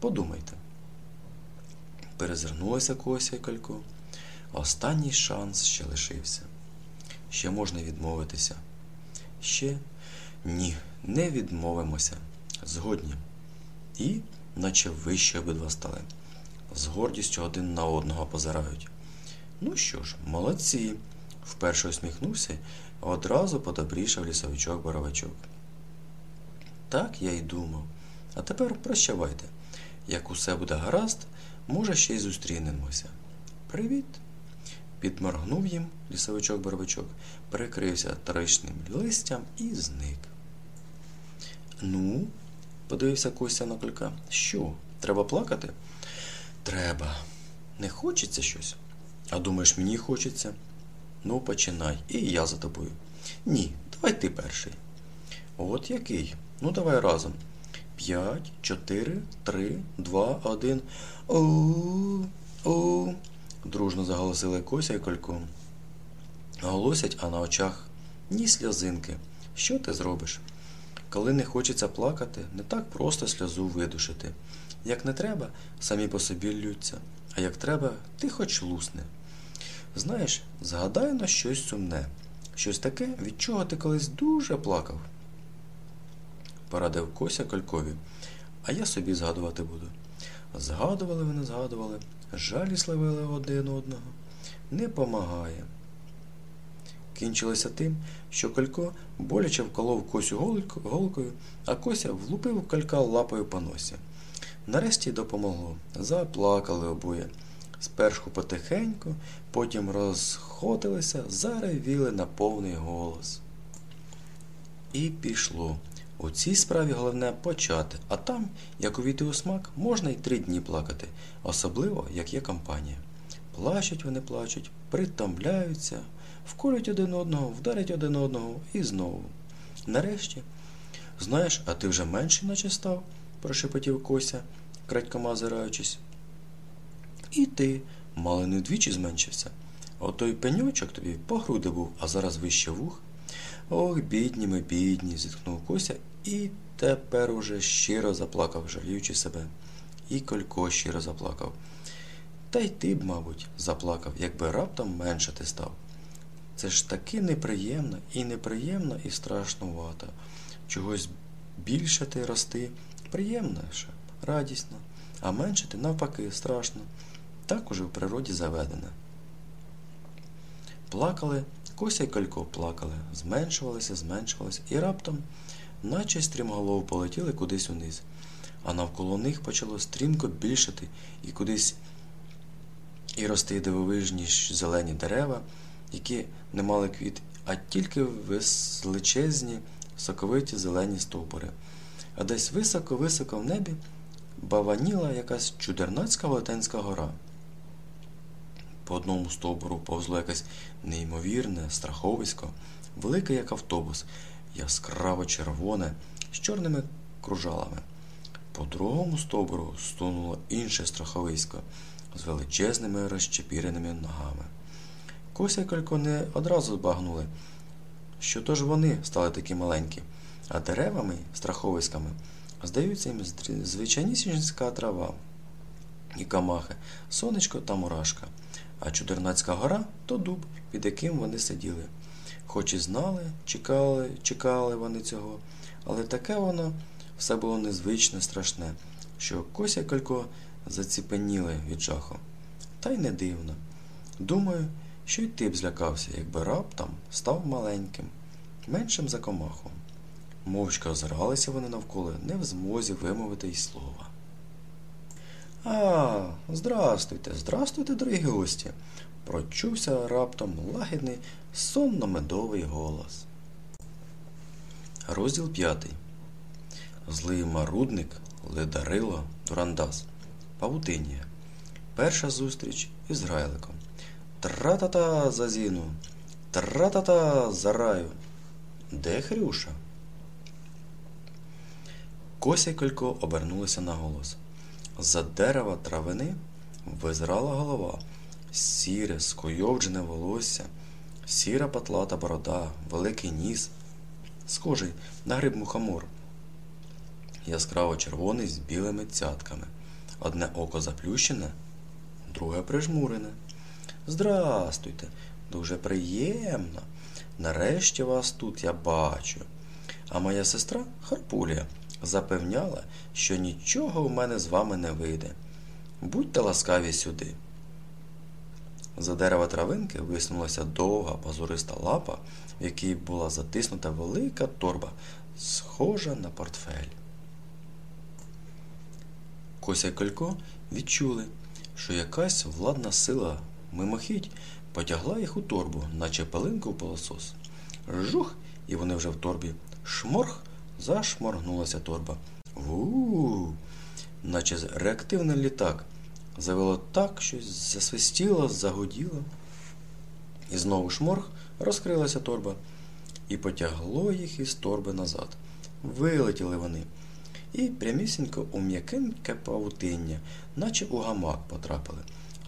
Подумайте. Перезирнулася Кося і Колько. Останній шанс ще лишився. Ще можна відмовитися. Ще ні, не відмовимося. Згодні. І, наче вище обидва стали. З гордістю один на одного позирають. Ну що ж, молодці. Вперше усміхнувся, одразу подобрішав лісовичок боровичок. Так я й думав. А тепер прощавайте. Як усе буде гаразд, може, ще й зустрінемося. Привіт! підморгнув їм лісовичок барвичок, прикрився тричним листям і зник. Ну, подивився Костя на колька. Що? Треба плакати? Треба. Не хочеться щось? А думаєш, мені хочеться? Ну, починай, і я за тобою. Ні, давай ти перший. От який? Ну, давай разом. П'ять, чотири, три, два, один. О, о. Дружно заголосили Кося і Колько. Голосять, а на очах ні сльозинки. Що ти зробиш? Коли не хочеться плакати, не так просто сльозу видушити. Як не треба, самі по собі ллються, а як треба, ти хоч лусне. Знаєш, згадай на щось сумне, щось таке, від чого ти колись дуже плакав. Порадив Кося Колькові, а я собі згадувати буду. Згадували вони, згадували, жалі сливили один одного. Не помагає. Кінчилося тим, що Колько боляче вколов Косю голкою, а Кося влупив калька лапою по носі. Нарешті допомогло. Заплакали обоє. Спершу потихеньку, потім розходилися, заревіли на повний голос. І пішло. У цій справі головне почати, а там, як увійти у смак, можна й три дні плакати, особливо, як є компанія. Плачуть вони плачуть, притомляються, вколють один одного, вдарять один одного і знову. Нарешті, знаєш, а ти вже менший наче став, прошепотів Кося, крадькома озираючись. І ти, мало не вдвічі зменшився. Отой пеньочок тобі по груди був, а зараз вище вух. Ох, бідні ми, бідні, зітхнув Кося і тепер уже щиро заплакав, жаліючи себе. І Колько щиро заплакав. Та й ти б, мабуть, заплакав, якби раптом менше ти став. Це ж таки неприємно і неприємно, і страшнувато. Чогось більше ти рости, приємніше, радісно, а менше ти навпаки страшно. Так уже в природі заведене. Плакали, Кося й Колько плакали, зменшувалися, зменшувалися, і раптом, наче стрімголов, полетіли кудись униз, а навколо них почало стрімко більшати і кудись і рости дивовижні зелені дерева, які не мали квіт, а тільки величезні, соковиті зелені стовбури. А десь високо-високо в небі баваніла якась чудернацька велетенська гора. По одному стовбуру повзло якесь неймовірне, страховисько, велике, як автобус, яскраво червоне, з чорними кружалами. По другому стовбуру стунуло інше страховисько з величезними розчепіреними ногами. Кося і Колько не одразу збагнули, що то ж вони стали такі маленькі, а деревами, страховиськами здаються їм звичайнісінська трава і камахи, сонечко та мурашка, а чудернацька гора то дуб, під яким вони сиділи. Хоч і знали, чекали, чекали вони цього, але таке воно все було незвичне, страшне, що Кося Колько заціпеніли від жаху. Та й не дивно. Думаю, що й ти б злякався, якби раптом став маленьким, меншим за комаху. Мовчки озиралися вони навколо, не в змозі вимовити й слова. А, здрастуйте, здрастуйте, дорогі гості, прочувся раптом лагідний сонно-медовий голос. Розділ п'ятий. Злий марудник, ледарило, Дурандас. Павутинія. Перша зустріч із Грайликом. Тра-та-та за Зіну. Тра-та-та за раю. Де Хрюша? Кося Колько обернулися на голос. За дерева травини визирала голова, сіре, скойовджене волосся, сіра патлата борода, великий ніс, схожий на гриб мухомор, яскраво червоний з білими цятками. Одне око заплющене, друге прижмурене. Здрастуйте, дуже приємно. Нарешті вас тут я бачу. А моя сестра Харпулія запевняла, що нічого в мене з вами не вийде. Будьте ласкаві сюди. За дерева травинки висунулася довга пазуриста лапа, в якій була затиснута велика торба, схожа на портфель. Кося і Колько відчули, що якась владна сила мимохідь потягла їх у торбу, наче пилинку в пилосос. Жух, і вони вже в торбі. Шморх, зашморгнулася торба. Ву, наче реактивний літак. Завело так, щось засвистіло, загуділо. І знову шморг розкрилася торба, і потягло їх із торби назад. Вилетіли вони. І прямісінько у м'якеньке павутиння, наче у гамак потрапили.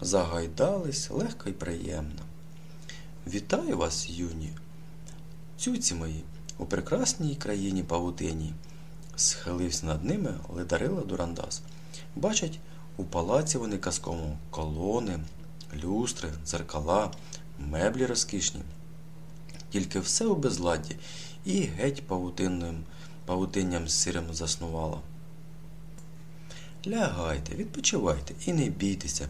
Загайдались легко й приємно. Вітаю вас, юні, цюці мої, у прекрасній країні павутині. Схилився над ними ледарила Дурандас. Бачать, у палаці вони казковому колони, люстри, дзеркала, меблі розкішні. Тільки все у безладді і геть павутинним, павутинням сирим заснувало. Лягайте, відпочивайте і не бійтеся.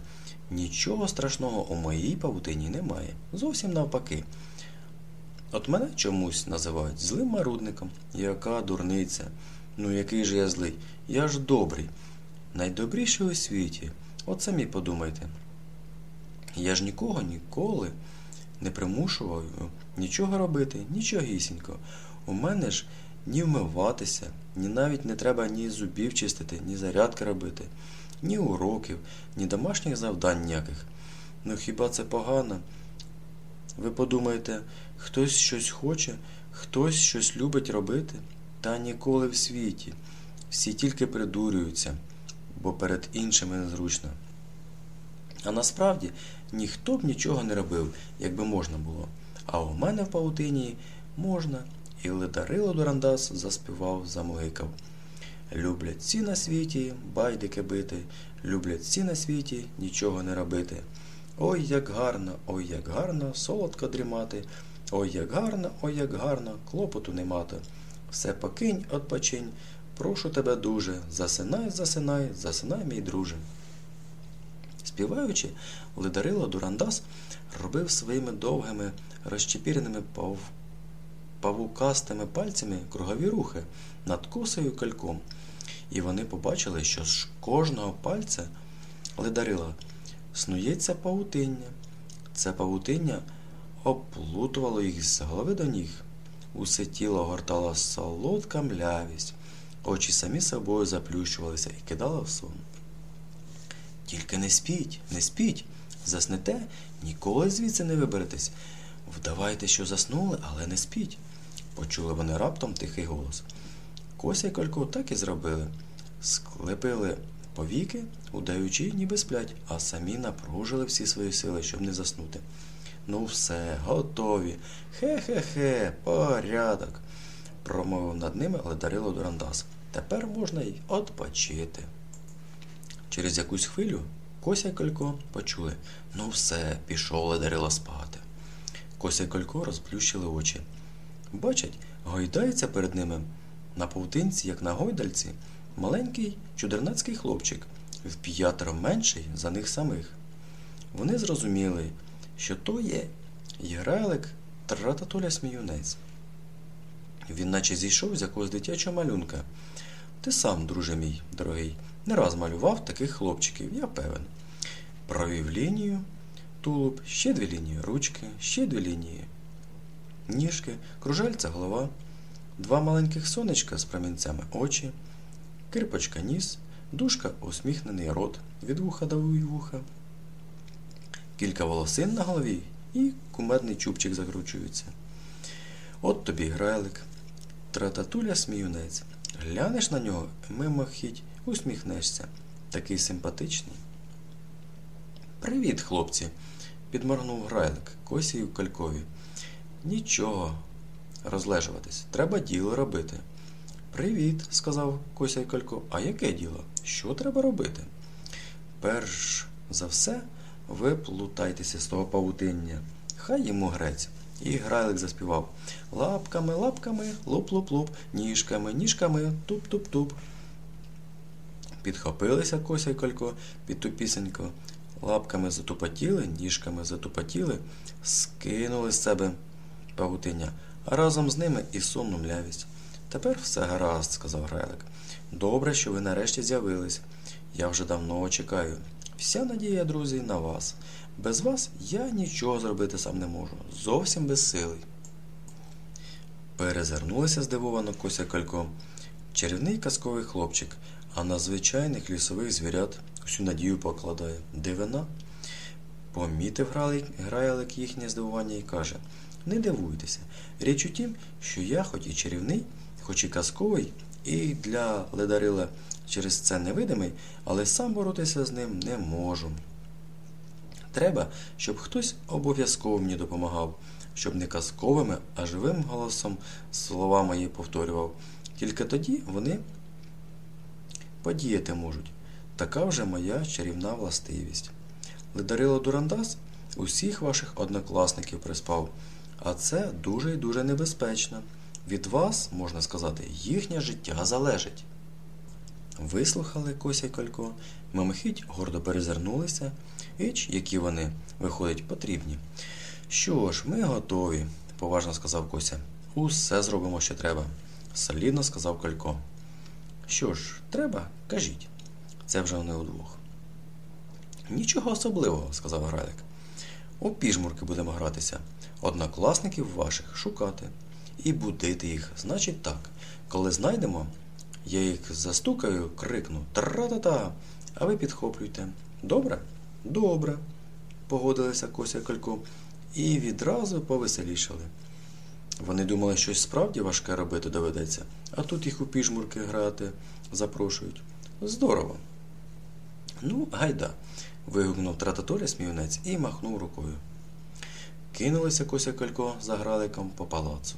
Нічого страшного у моїй павутині немає. Зовсім навпаки. От мене чомусь називають злим марудником. Яка дурниця. Ну який же я злий? Я ж добрий. Найдобріший у світі. От самі подумайте. Я ж нікого ніколи не примушував нічого робити, нічогісінько. У мене ж ні вмиватися, ні навіть не треба ні зубів чистити, ні зарядки робити, ні уроків, ні домашніх завдань ніяких. Ну хіба це погано? Ви подумаєте, хтось щось хоче, хтось щось любить робити, та ніколи в світі. Всі тільки придурюються, бо перед іншими незручно. А насправді ніхто б нічого не робив, якби можна було. А у мене в паутині можна. І Ледарило Дурандас заспівав, замугикав. Люблять всі на світі байдики бити, люблять всі на світі нічого не робити. Ой, як гарно, ой, як гарно, солодко дрімати. Ой, як гарно, ой, як гарно, клопоту не мати. Все покинь, отпочинь, прошу тебе дуже, засинай, засинай, засинай, мій друже. Співаючи, Ледарило Дурандас робив своїми довгими, розчепіреними пав... павукастими пальцями кругові рухи над косою кальком. І вони побачили, що з кожного пальця Ледарила снується павутиння. Це павутиння оплутувало їх з голови до ніг. Усе тіло гортала солодка млявість, очі самі собою заплющувалися і кидала в сон. Тільки не спіть, не спіть, заснете, ніколи звідси не виберетесь. Вдавайте, що заснули, але не спіть. Почули вони раптом тихий голос. Кося і Колько так і зробили. Склепили повіки, удаючи, ніби сплять, а самі напружили всі свої сили, щоб не заснути. Ну, все, готові. Хе-хе-хе, порядок, промовив над ними Ледарило Дурандас. Тепер можна й отпочити. Через якусь хвилю Кося й Колько почули ну все, пішов Ледарило спати. Кося й Колько розплющили очі. Бачать, гойдається перед ними на павутинці, як на гойдальці, маленький чудернацький хлопчик, в п'ятеро менший за них самих. Вони зрозуміли, що то є Єграйлик Трататуля Сміюнець. Він наче зійшов з якогось дитячого малюнка. Ти сам, друже мій, дорогий, не раз малював таких хлопчиків, я певен. Провів лінію, тулуб, ще дві лінії ручки, ще дві лінії, ніжки, кружальця голова, два маленьких сонечка з промінцями очі, кирпочка ніс, дужка усміхнений рот від вуха до вуха, кілька волосин на голові і кумедний чубчик закручується. От тобі грайлик, трататуля сміюнець. Глянеш на нього, мимохідь, усміхнешся. Такий симпатичний. Привіт, хлопці, підморгнув грайлик Косі в калькові. Нічого, розлежуватись, треба діло робити. Привіт, сказав Кося й Колько. А яке діло? Що треба робити? Перш за все, ви плутайтеся з того павутиння. Хай йому грець. І грайлик заспівав Лапками, лапками, луп-луп-луп, ніжками, ніжками, туп-туп-туп. Підхопилися Кося й Колько під ту пісеньку, лапками затупотіли, ніжками затупотіли, скинули з себе павутиння, а разом з ними і сумну млявість. Тепер все гаразд, сказав Грайлик. Добре, що ви нарешті з'явились. Я вже давно чекаю. Вся надія, друзі, на вас. Без вас я нічого зробити сам не можу. Зовсім безсилий. Перезирнулася здивовано Кося Калько. Чарівний казковий хлопчик, а на звичайних лісових звірят усю надію покладає. Дивина. Помітив грайлик їхнє здивування і каже Не дивуйтеся. Річ у тім, що я хоч і чарівний, хоч і казковий, і для ледарила через це невидимий, але сам боротися з ним не можу. Треба, щоб хтось обов'язково мені допомагав, щоб не казковими, а живим голосом слова мої повторював. Тільки тоді вони подіяти можуть. Така вже моя чарівна властивість. Ледарило Дурандас усіх ваших однокласників приспав, а це дуже і дуже небезпечно. Від вас, можна сказати, їхнє життя залежить. Вислухали Кося Колько, мимохідь гордо перезирнулися, іч, які вони, виходять, потрібні. Що ж, ми готові, поважно сказав Кося. Усе зробимо, що треба, солідно сказав Колько. Що ж, треба, кажіть. Це вже вони удвох. Нічого особливого, сказав Грайлик. У піжмурки будемо гратися, однокласників ваших шукати і будити їх. Значить так, коли знайдемо, я їх застукаю, крикну Тра-та-та, а ви підхоплюйте. Добре? Добре, погодилися Кося Калько, і відразу повеселішали. Вони думали, щось справді важке робити доведеться, а тут їх у піжмурки грати запрошують. Здорово. Ну, гайда. вигукнув трататоря сміюнець і махнув рукою. Кинулися Кося Калько за граликом по палацу.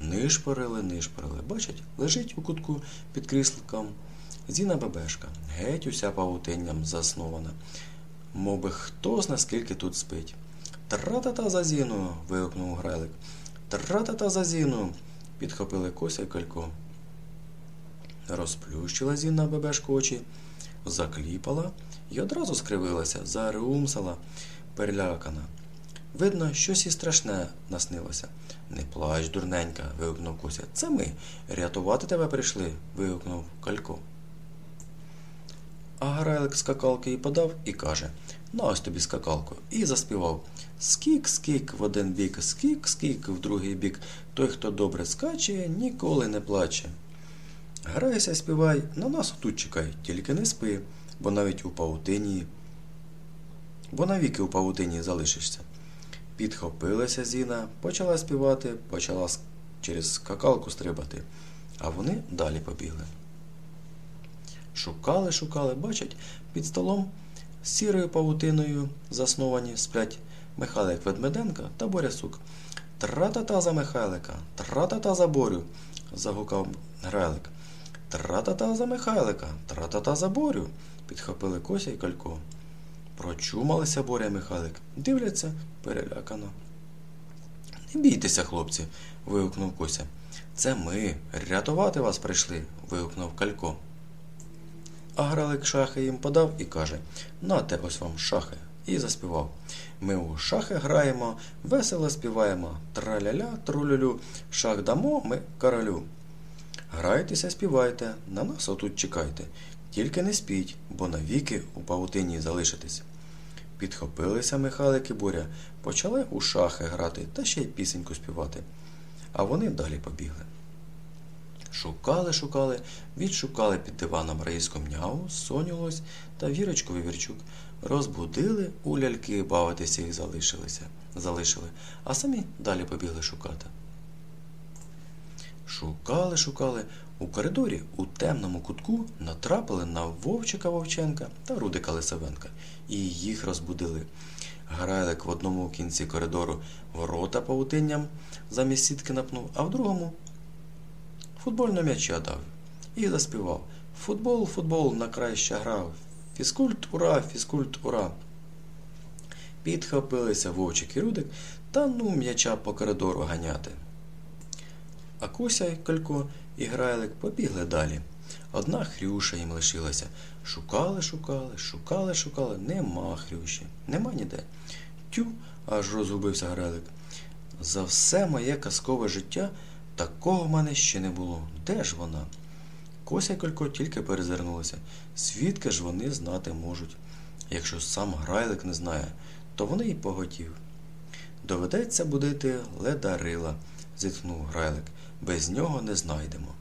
Нишпорили, нишпорили. Бачать, лежить у кутку під крісликом Зіна Бебешка, геть уся павутинням заснована. Мов би хто зна скільки тут спить. Тра-та-та за Зіну. вигукнув Грайлик. Тра-та-та за Зіну. підхопили Кося й Калько. Розплющила Зіна Бебешку очі, закліпала і одразу скривилася, зарумсала, перелякана. Видно, щось і страшне наснилося. Не плач, дурненька, вигукнув Кося. Це ми. Рятувати тебе прийшли. вигукнув Калько. А Грайлик скакалки і подав і каже На ось тобі скакалку. І заспівав Скік, скік в один бік, скік, скік в другий бік. Той, хто добре скаче, ніколи не плаче. Грайся, співай, на нас тут чекай, тільки не спи, бо навіть у паутині, бо навіки у паутині залишишся. Підхопилася Зіна, почала співати, почала через скакалку стрибати, а вони далі побігли. Шукали, шукали, бачать, під столом з сірою павутиною засновані сплять Михайлик Ведмеденка та Борясук. Тра-та-та за Михайлика, тра-та-та за Борю, загукав Грайлик. Тра-та-та за Михайлика, тра-та-та за Борю, підхопили Кося і Калько. Прочумалися Боря Михайлик. Дивляться перелякано. Не бійтеся, хлопці, вигукнув Кося. Це ми. Рятувати вас прийшли, вигукнув Калько. А гралик шахи їм подав і каже Нате ось вам шахи. І заспівав. Ми у шахи граємо, весело співаємо. Траля-ля, трулюлю, шах дамо ми королю. Грайтеся, співайте, на нас отут чекайте. Тільки не спіть, бо навіки у павутині залишитесь. Підхопилися Михайлик і Боря, почали у шахи грати та ще й пісеньку співати. А вони далі побігли. Шукали, шукали, відшукали під диваном Раїску Мняву, Соню Лось та Вірочку Вівірчук. Розбудили у ляльки бавитися і залишилися, залишили, а самі далі побігли шукати. Шукали, шукали. У коридорі у темному кутку натрапили на Вовчика Вовченка та Рудика Лисовенка і їх розбудили. Грайлик в одному кінці коридору ворота павутинням замість сітки напнув, а в другому футбольного м'яча дав. І заспівав Футбол, футбол на краще грав. Фізкульт, ура, фізкульт, ура. Підхопилися Вовчик і Рудик та ну м'яча по коридору ганяти. А Куся Калько і Грайлик побігли далі. Одна Хрюша їм лишилася. Шукали, шукали, шукали, шукали. Нема Хрюші, нема ніде. Тю, аж розгубився Грайлик. За все моє казкове життя такого в мене ще не було. Де ж вона? Кося й Колько тільки перезирнулися. Звідки ж вони знати можуть? Якщо сам грайлик не знає, то вони й поготів. Доведеться будити ледарила, зітхнув грайлик. Без нього не знайдемо.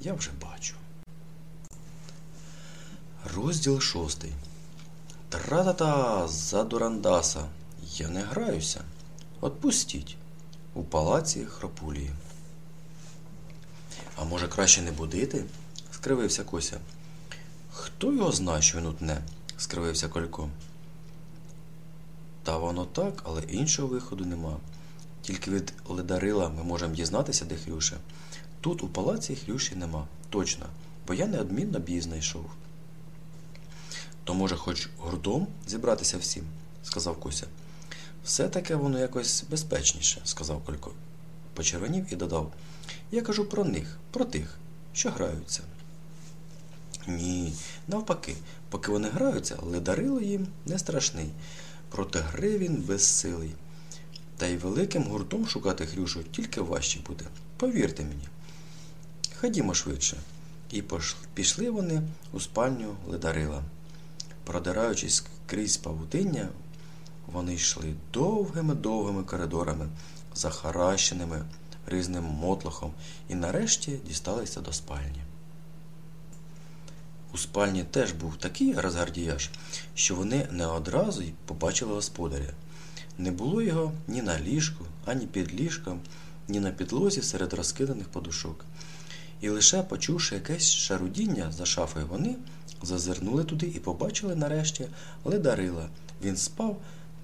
Я вже бачу. Розділ шостий. Тра-та-та, за дурандаса. Я не граюся. Отпустіть. У палаці хропулії. А може краще не будити? скривився Кося. Хто його знає, що він утне? скривився Колько. Та воно так, але іншого виходу нема. Тільки від ледарила ми можемо дізнатися, де Хрюша. Тут у палаці Хрюші нема. Точно, бо я неодмінно б її знайшов. То, може, хоч гуртом зібратися всім, сказав Кося. Все таке воно якось безпечніше, сказав Колько. Почервонів і додав. Я кажу про них, про тих, що граються. Ні, навпаки, поки вони граються, ледарило їм не страшний. Проти гри він безсилий. Та й великим гуртом шукати Хрюшу тільки важче буде. Повірте мені. Ходімо швидше. І пішли вони у спальню ледарила. Продираючись крізь павутиння, вони йшли довгими-довгими коридорами, захаращеними різним мотлохом, і нарешті дісталися до спальні. У спальні теж був такий розгардіяж, що вони не одразу й побачили господаря. Не було його ні на ліжку, ані під ліжком, ні на підлозі серед розкиданих подушок. І лише почувши якесь шарудіння за шафою, вони зазирнули туди і побачили нарешті ледарила. Він спав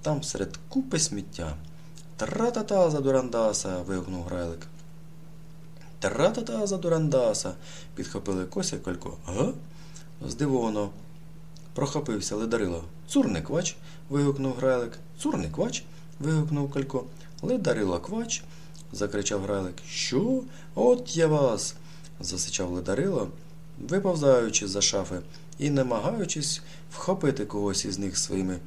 там серед купи сміття. Тра-та-та за дурандаса. вигукнув Грайлик. Тра-та-та за дурандаса. підхопили Кося і Колько. Га? Здивовано. Прохопився ледарило. Цурний квач. вигукнув Грайлик. Цурний квач. вигукнув Колько. Ледарило квач. закричав Грайлик. Що? От я вас. засичав ледарило, виповзаючи за шафи і намагаючись вхопити когось із них своїми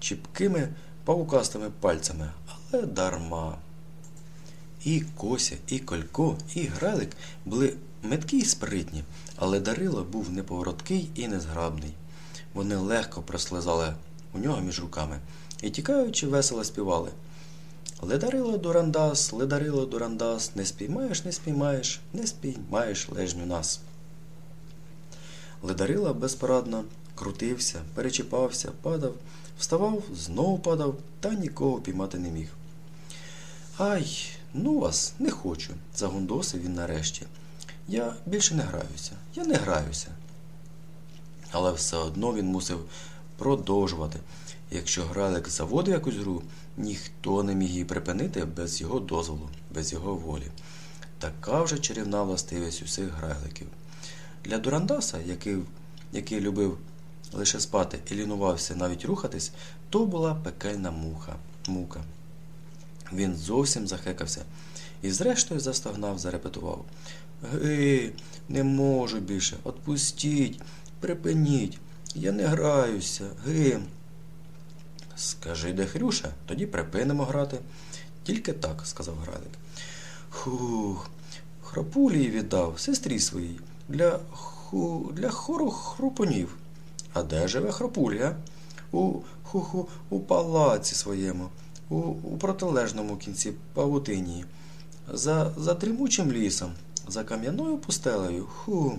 чіпкими павукастими пальцями, але дарма. І Кося, і Колько, і Грайлик були меткі й спритні, але Дарило був неповороткий і незграбний. Вони легко прослизали у нього між руками і, тікаючи, весело співали. Ледарило дурандас, ледарило дурандас, не спіймаєш, не спіймаєш, не спіймаєш лежню нас. Ледарило безпорадно крутився, перечіпався, падав, вставав, знову падав та нікого піймати не міг. Ай, ну вас, не хочу, загундосив він нарешті. Я більше не граюся, я не граюся. Але все одно він мусив продовжувати. Якщо гралик заводив якусь гру, ніхто не міг її припинити без його дозволу, без його волі. Така вже чарівна властивість усіх грайликів. Для Дурандаса, який який любив лише спати і лінувався навіть рухатись, то була пекельна муха, мука. Він зовсім захекався і, зрештою, застогнав, зарепетував. Гей, не можу більше. Отпустіть, припиніть. Я не граюся. Ги. Скажи, де Хрюша, тоді припинимо грати. Тільки так, сказав Гралик. Хух, храпулі віддав сестрі своїй для ху, для хору хрупунів. А де живе храпулія? У ху-ху, у палаці своєму, у, у протилежному кінці павутинії, за, за дрімучим лісом за кам'яною пустелею. Ху.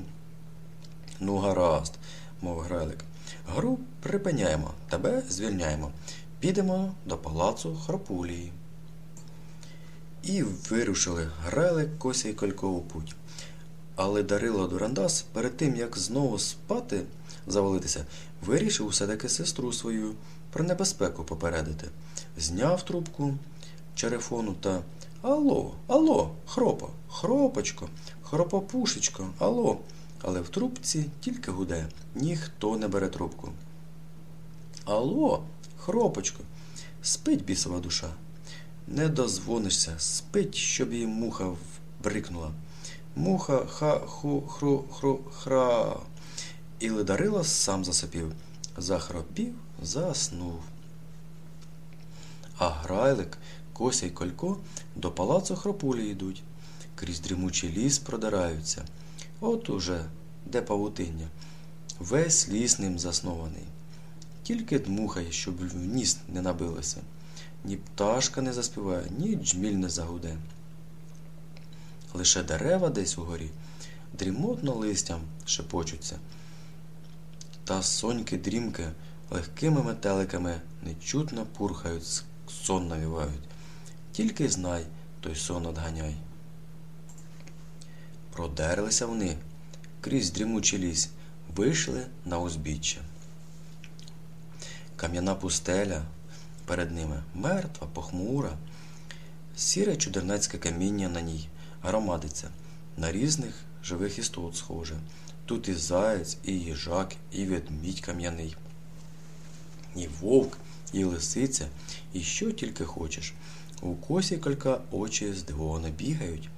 Ну, гаразд, мов Грайлик. Гру припиняємо, тебе звільняємо. Підемо до палацу Хропулії. І вирушили Грайлик, Кося і Колько у путь. Але Дарило Дурандас перед тим, як знову спати, завалитися, вирішив усе таки сестру свою про небезпеку попередити. Зняв трубку черефону та Алло, алло, хропо, хропочко, хропопушечко, алло. Але в трубці тільки гуде, ніхто не бере трубку. Алло, хропочко, спить бісова душа. Не дозвонишся, спить, щоб її муха вбрикнула. Муха ха ху хру хру хра. І ледарило сам засопів. Захропів, заснув. А грайлик Кося й Колько до палацу хропулі йдуть, крізь дрімучий ліс продираються. От уже де павутиння. Весь ліс ним заснований. Тільки дмухай, щоб в ніс не набилося. Ні пташка не заспіває, ні джміль не загуде. Лише дерева десь угорі дрімотно листям шепочуться. Та соньки дрімки легкими метеликами нечутно пурхають, сон навівають. Тільки знай, той сон одганяй. Продерлися вони крізь дрімучий ліс, вийшли на узбіччя. Кам'яна пустеля перед ними мертва, похмура, сіре чудернацьке каміння на ній громадиться, на різних живих істот схоже. Тут і заєць, і їжак, і ведмідь кам'яний, і вовк, і лисиця, і що тільки хочеш. У косі колька очі здивовано бігають,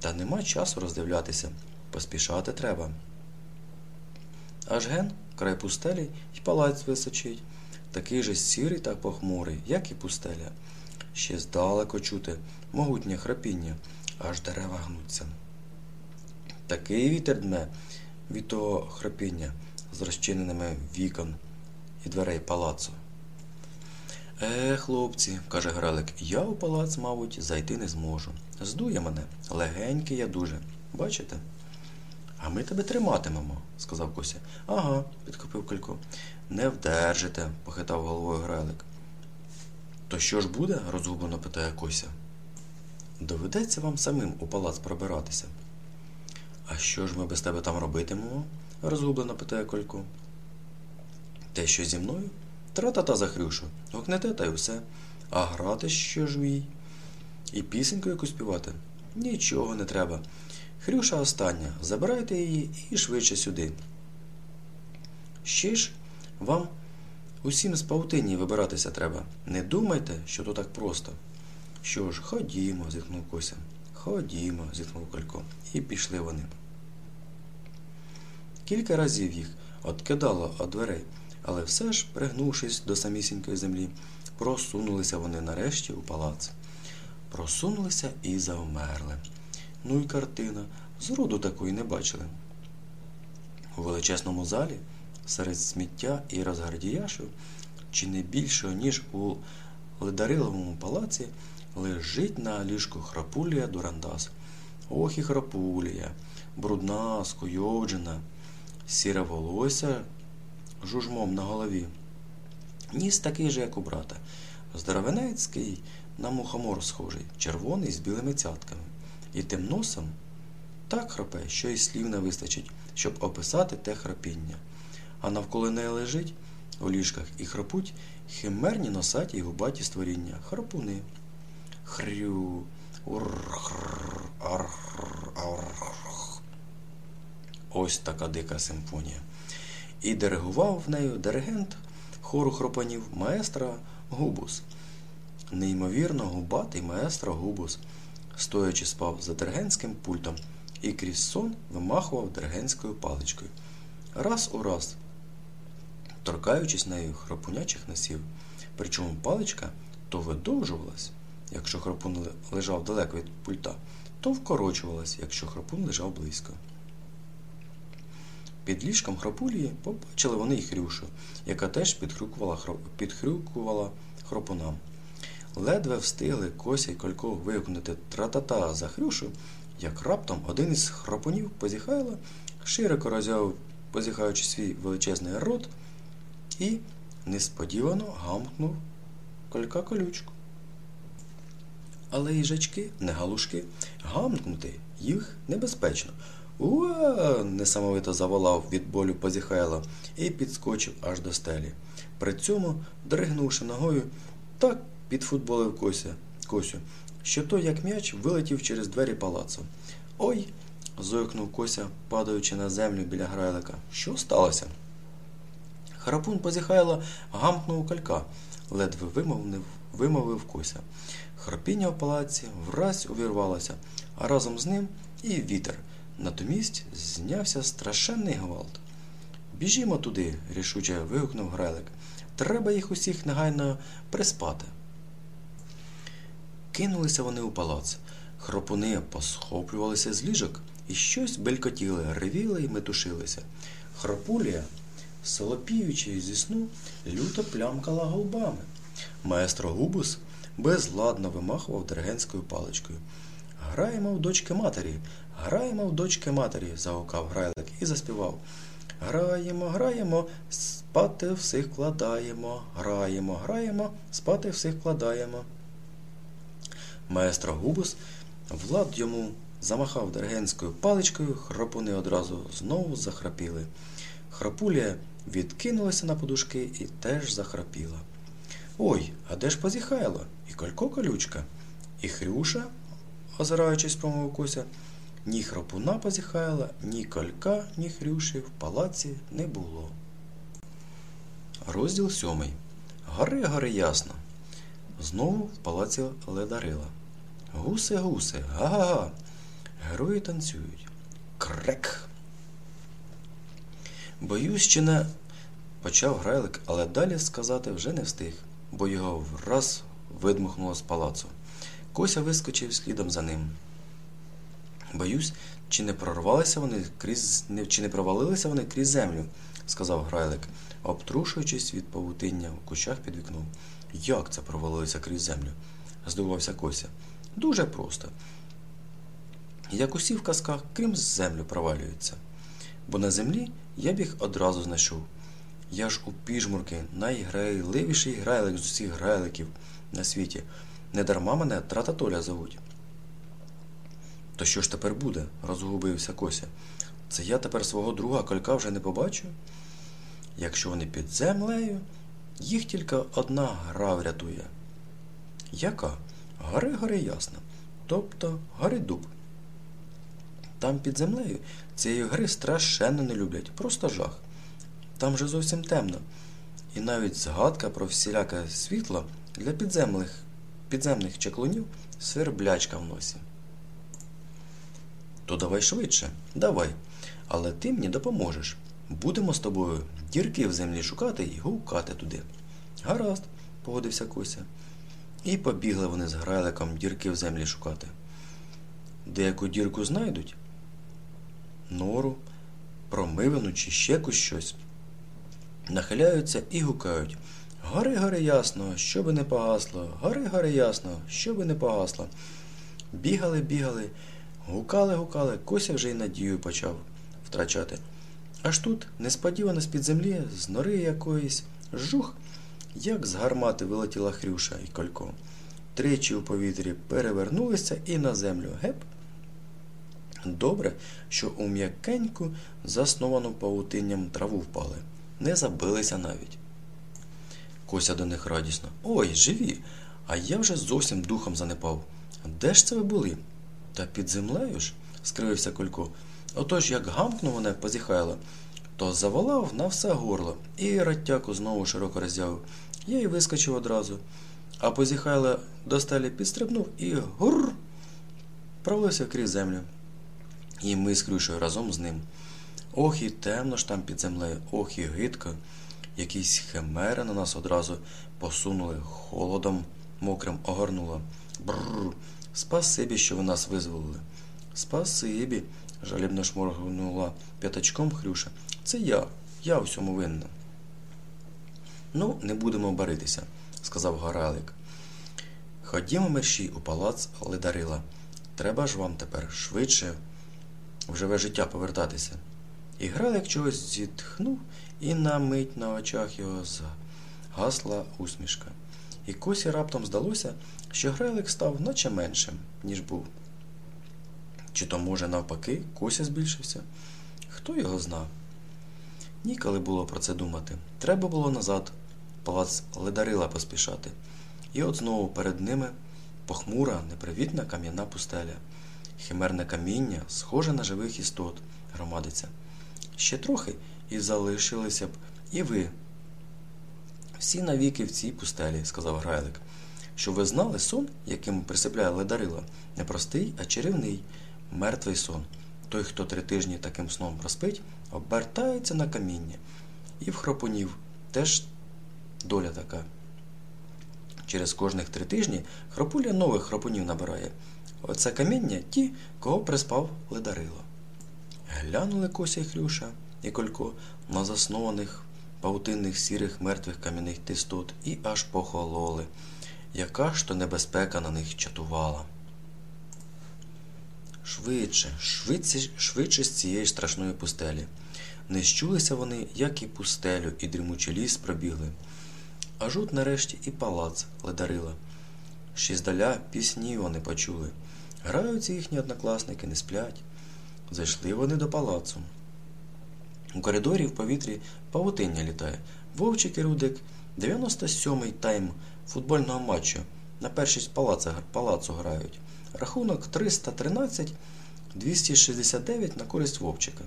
та нема часу роздивлятися, поспішати треба. Аж ген, край пустелі, й палац височить, такий же сірий та похмурий, як і пустеля. Ще здалеко чути могутнє храпіння, аж дерева гнуться. Такий вітер дме від того храпіння з розчиненими вікон і дверей палацу. Е, хлопці, каже Гралик, я у палац, мабуть, зайти не зможу. Здує мене, легенький я дуже. Бачите? А ми тебе триматимемо, сказав Кося. Ага, підхопив Колько. Не вдержите, похитав головою Гралик. То що ж буде? розгублено питає Кося. Доведеться вам самим у палац пробиратися. А що ж ми без тебе там робитимемо? розгублено питає Колько. Те, що зі мною? Тра-та-та за Хрюшу. Гукнете та й усе. А грати що ж їй? І пісеньку яку співати? Нічого не треба. Хрюша остання. Забирайте її і швидше сюди. Ще ж вам усім з паутині вибиратися треба. Не думайте, що то так просто. Що ж, ходімо, зітхнув Кося. Ходімо, зітхнув Колько. І пішли вони. Кілька разів їх откидало від дверей, але все ж, пригнувшись до самісінької землі, просунулися вони нарешті у палац. Просунулися і завмерли. Ну і картина. Зроду такої не бачили. У величезному залі, серед сміття і розгардіяшів, чи не більшого, ніж у Ледариловому палаці, лежить на ліжку храпулія Дурандас. Ох і храпулія, брудна, скуйовджена, сіре волосся жужмом на голові. Ніс такий же, як у брата. Здоровенецький, на мухомор схожий, червоний з білими цятками. І тим носом так храпе, що й слів не вистачить, щоб описати те храпіння. А навколо неї лежить у ліжках і храпуть химерні носаті й губаті створіння, храпуни. Хрю. Ось така дика симфонія. І диригував в нею диригент хору хропанів маестра Губус. Неймовірно губатий маестро Губус, стоячи спав за диригентським пультом і крізь сон вимахував диригентською паличкою. Раз у раз, торкаючись нею хропунячих носів, причому паличка то видовжувалась, якщо хропун лежав далеко від пульта, то вкорочувалась, якщо хропун лежав близько. Під ліжком храпулії побачили вони й Хрюшу, яка теж підхрюкувала, підхрюкувала хропунам. Ледве встигли Кося й Колько вигукнути тра-та-та за Хрюшу, як раптом один із храпунів позіхайла, широко роззяв, позіхаючи свій величезний рот, і несподівано гамкнув колька колючку. Але їжачки, не галушки, гамкнути їх небезпечно. Уа! несамовито заволав від болю позіхайло і підскочив аж до стелі. При цьому, дригнувши ногою, так підфутболив Кося, Косю, що той, як м'яч, вилетів через двері палацу. Ой. зойкнув Кося, падаючи на землю біля грайлика. Що сталося? Храпун позіхайло гампнув калька, ледве вимовив, вимовив Кося. Храпіння в палаці враз увірвалося, а разом з ним і вітер. Натомість знявся страшенний гвалт. Біжімо туди, рішуче вигукнув Грелик. Треба їх усіх негайно приспати. Кинулися вони у палац. Хропуни посхоплювалися з ліжок і щось белькотіли, ревіли і метушилися. Хропулія солопіючи зі сну, люто плямкала голбами. Маестро Губус безладно вимахував диригентською паличкою. Граємо в дочки матері, граємо в дочки матері, загукав грайлик і заспівав. Граємо, граємо, спати всіх кладаємо, граємо, граємо, спати всіх кладаємо. Маестро Губус влад йому замахав диригентською паличкою, храпуни одразу знову захрапіли. Храпуля відкинулася на подушки і теж захрапіла. Ой, а де ж позіхайло? І колько колючка, і Хрюша, озираючись, промовив Кося, ні храпуна позіхайла, ні колька, ні хрюші в палаці не було. Розділ сьомий. Гори, гори ясно. Знову в палаці ледарила. Гуси, гуси, га-га-га. Герої танцюють. Крек. Боюсь, чи не почав грайлик, але далі сказати вже не встиг, бо його враз видмухнуло з палацу. Кося вискочив слідом за ним. Боюсь, чи не прорвалися вони крізь чи не провалилися вони крізь землю, сказав грайлик, обтрушуючись від павутиння в кущах під вікном. Як це провалилися крізь землю? здивувався Кося. Дуже просто. Як усі в казках, крім землю провалюються. Бо на землі я б їх одразу знайшов. Я ж у піжмурки найграйливіший грайлик з усіх грайликів на світі. Недарма мене трататоля зовуть. То що ж тепер буде? розгубився Кося. Це я тепер свого друга колька вже не побачу? Якщо вони під землею, їх тільки одна гра врятує. Яка? Гори гори ясно. Тобто гори дуб. Там під землею цієї гри страшенно не люблять, просто жах. Там же зовсім темно. І навіть згадка про всіляке світло для підземних підземних чеклунів сверблячка в носі. То давай швидше, давай. Але ти мені допоможеш. Будемо з тобою дірки в землі шукати і гукати туди. Гаразд, погодився Кося. І побігли вони з грайликом дірки в землі шукати. Деяку дірку знайдуть нору, промивину чи ще щось. Нахиляються і гукають. Гори, гори ясно, що би не погасло, гори, гори ясно, що би не погасло. Бігали, бігали, гукали, гукали, Кося вже й надію почав втрачати. Аж тут, несподівано з-під землі, з нори якоїсь жух, як з гармати вилетіла Хрюша і Колько. Тричі у повітрі перевернулися і на землю геп. Добре, що у м'якеньку, засновану павутинням траву впали, не забилися навіть. Кося до них радісно. Ой, живі! А я вже зовсім духом занепав. Де ж це ви були? Та під землею ж? скривився Колько. Отож, як гамкнув мене позіхайло, то заволав на все горло і раттяку знову широко роззявив. Я й вискочив одразу. А позіхайло до стелі підстрибнув і гур провалився крізь землю. І ми з Крюшею разом з ним. Ох, і темно ж там під землею, ох, і гидко. Якісь химери на нас одразу посунули, холодом мокрим огорнуло. Бррр. Спасибі, що ви нас визволили. Спасибі, жалібно шморгнула п'ятачком Хрюша. Це я, я у всьому винна. Ну, не будемо баритися, сказав Гаралик. Ходімо мерщій у палац Ледарила. Треба ж вам тепер швидше в живе життя повертатися. І Гралик чогось зітхнув, і на мить на очах його згасла усмішка. І Косі раптом здалося, що Грайлик став наче меншим, ніж був. Чи то, може, навпаки, Кося збільшився? Хто його знав? Ніколи було про це думати. Треба було назад, палац ледарила поспішати. І от знову перед ними похмура, непривітна кам'яна пустеля. Химерне каміння, схоже на живих істот, громадиться. Ще трохи і залишилися б і ви. Всі навіки в цій пустелі, сказав Грайлик. Щоб ви знали сон, яким присипляє ледарила, не простий, а чарівний, мертвий сон. Той, хто три тижні таким сном проспить, обертається на каміння. І в хропунів теж доля така. Через кожних три тижні хропуля нових хропунів набирає. Оце каміння ті, кого приспав ледарило. Глянули Кося і Хрюша і Колько на заснованих паутинних сірих мертвих кам'яних тистот і аж похололи. Яка ж то небезпека на них чатувала. Швидше, швидше, швидше з цієї страшної пустелі. Не щулися вони, як і пустелю, і дрімучий ліс пробігли. Аж от нарешті і палац ледарила. Ще здаля пісні вони почули. Граються їхні однокласники, не сплять. Зайшли вони до палацу. У коридорі в повітрі павутиння літає. Вовчик і Рудик 97-й тайм футбольного матчу. На першість палацу, палацу грають. Рахунок 313 269 на користь Вовчика.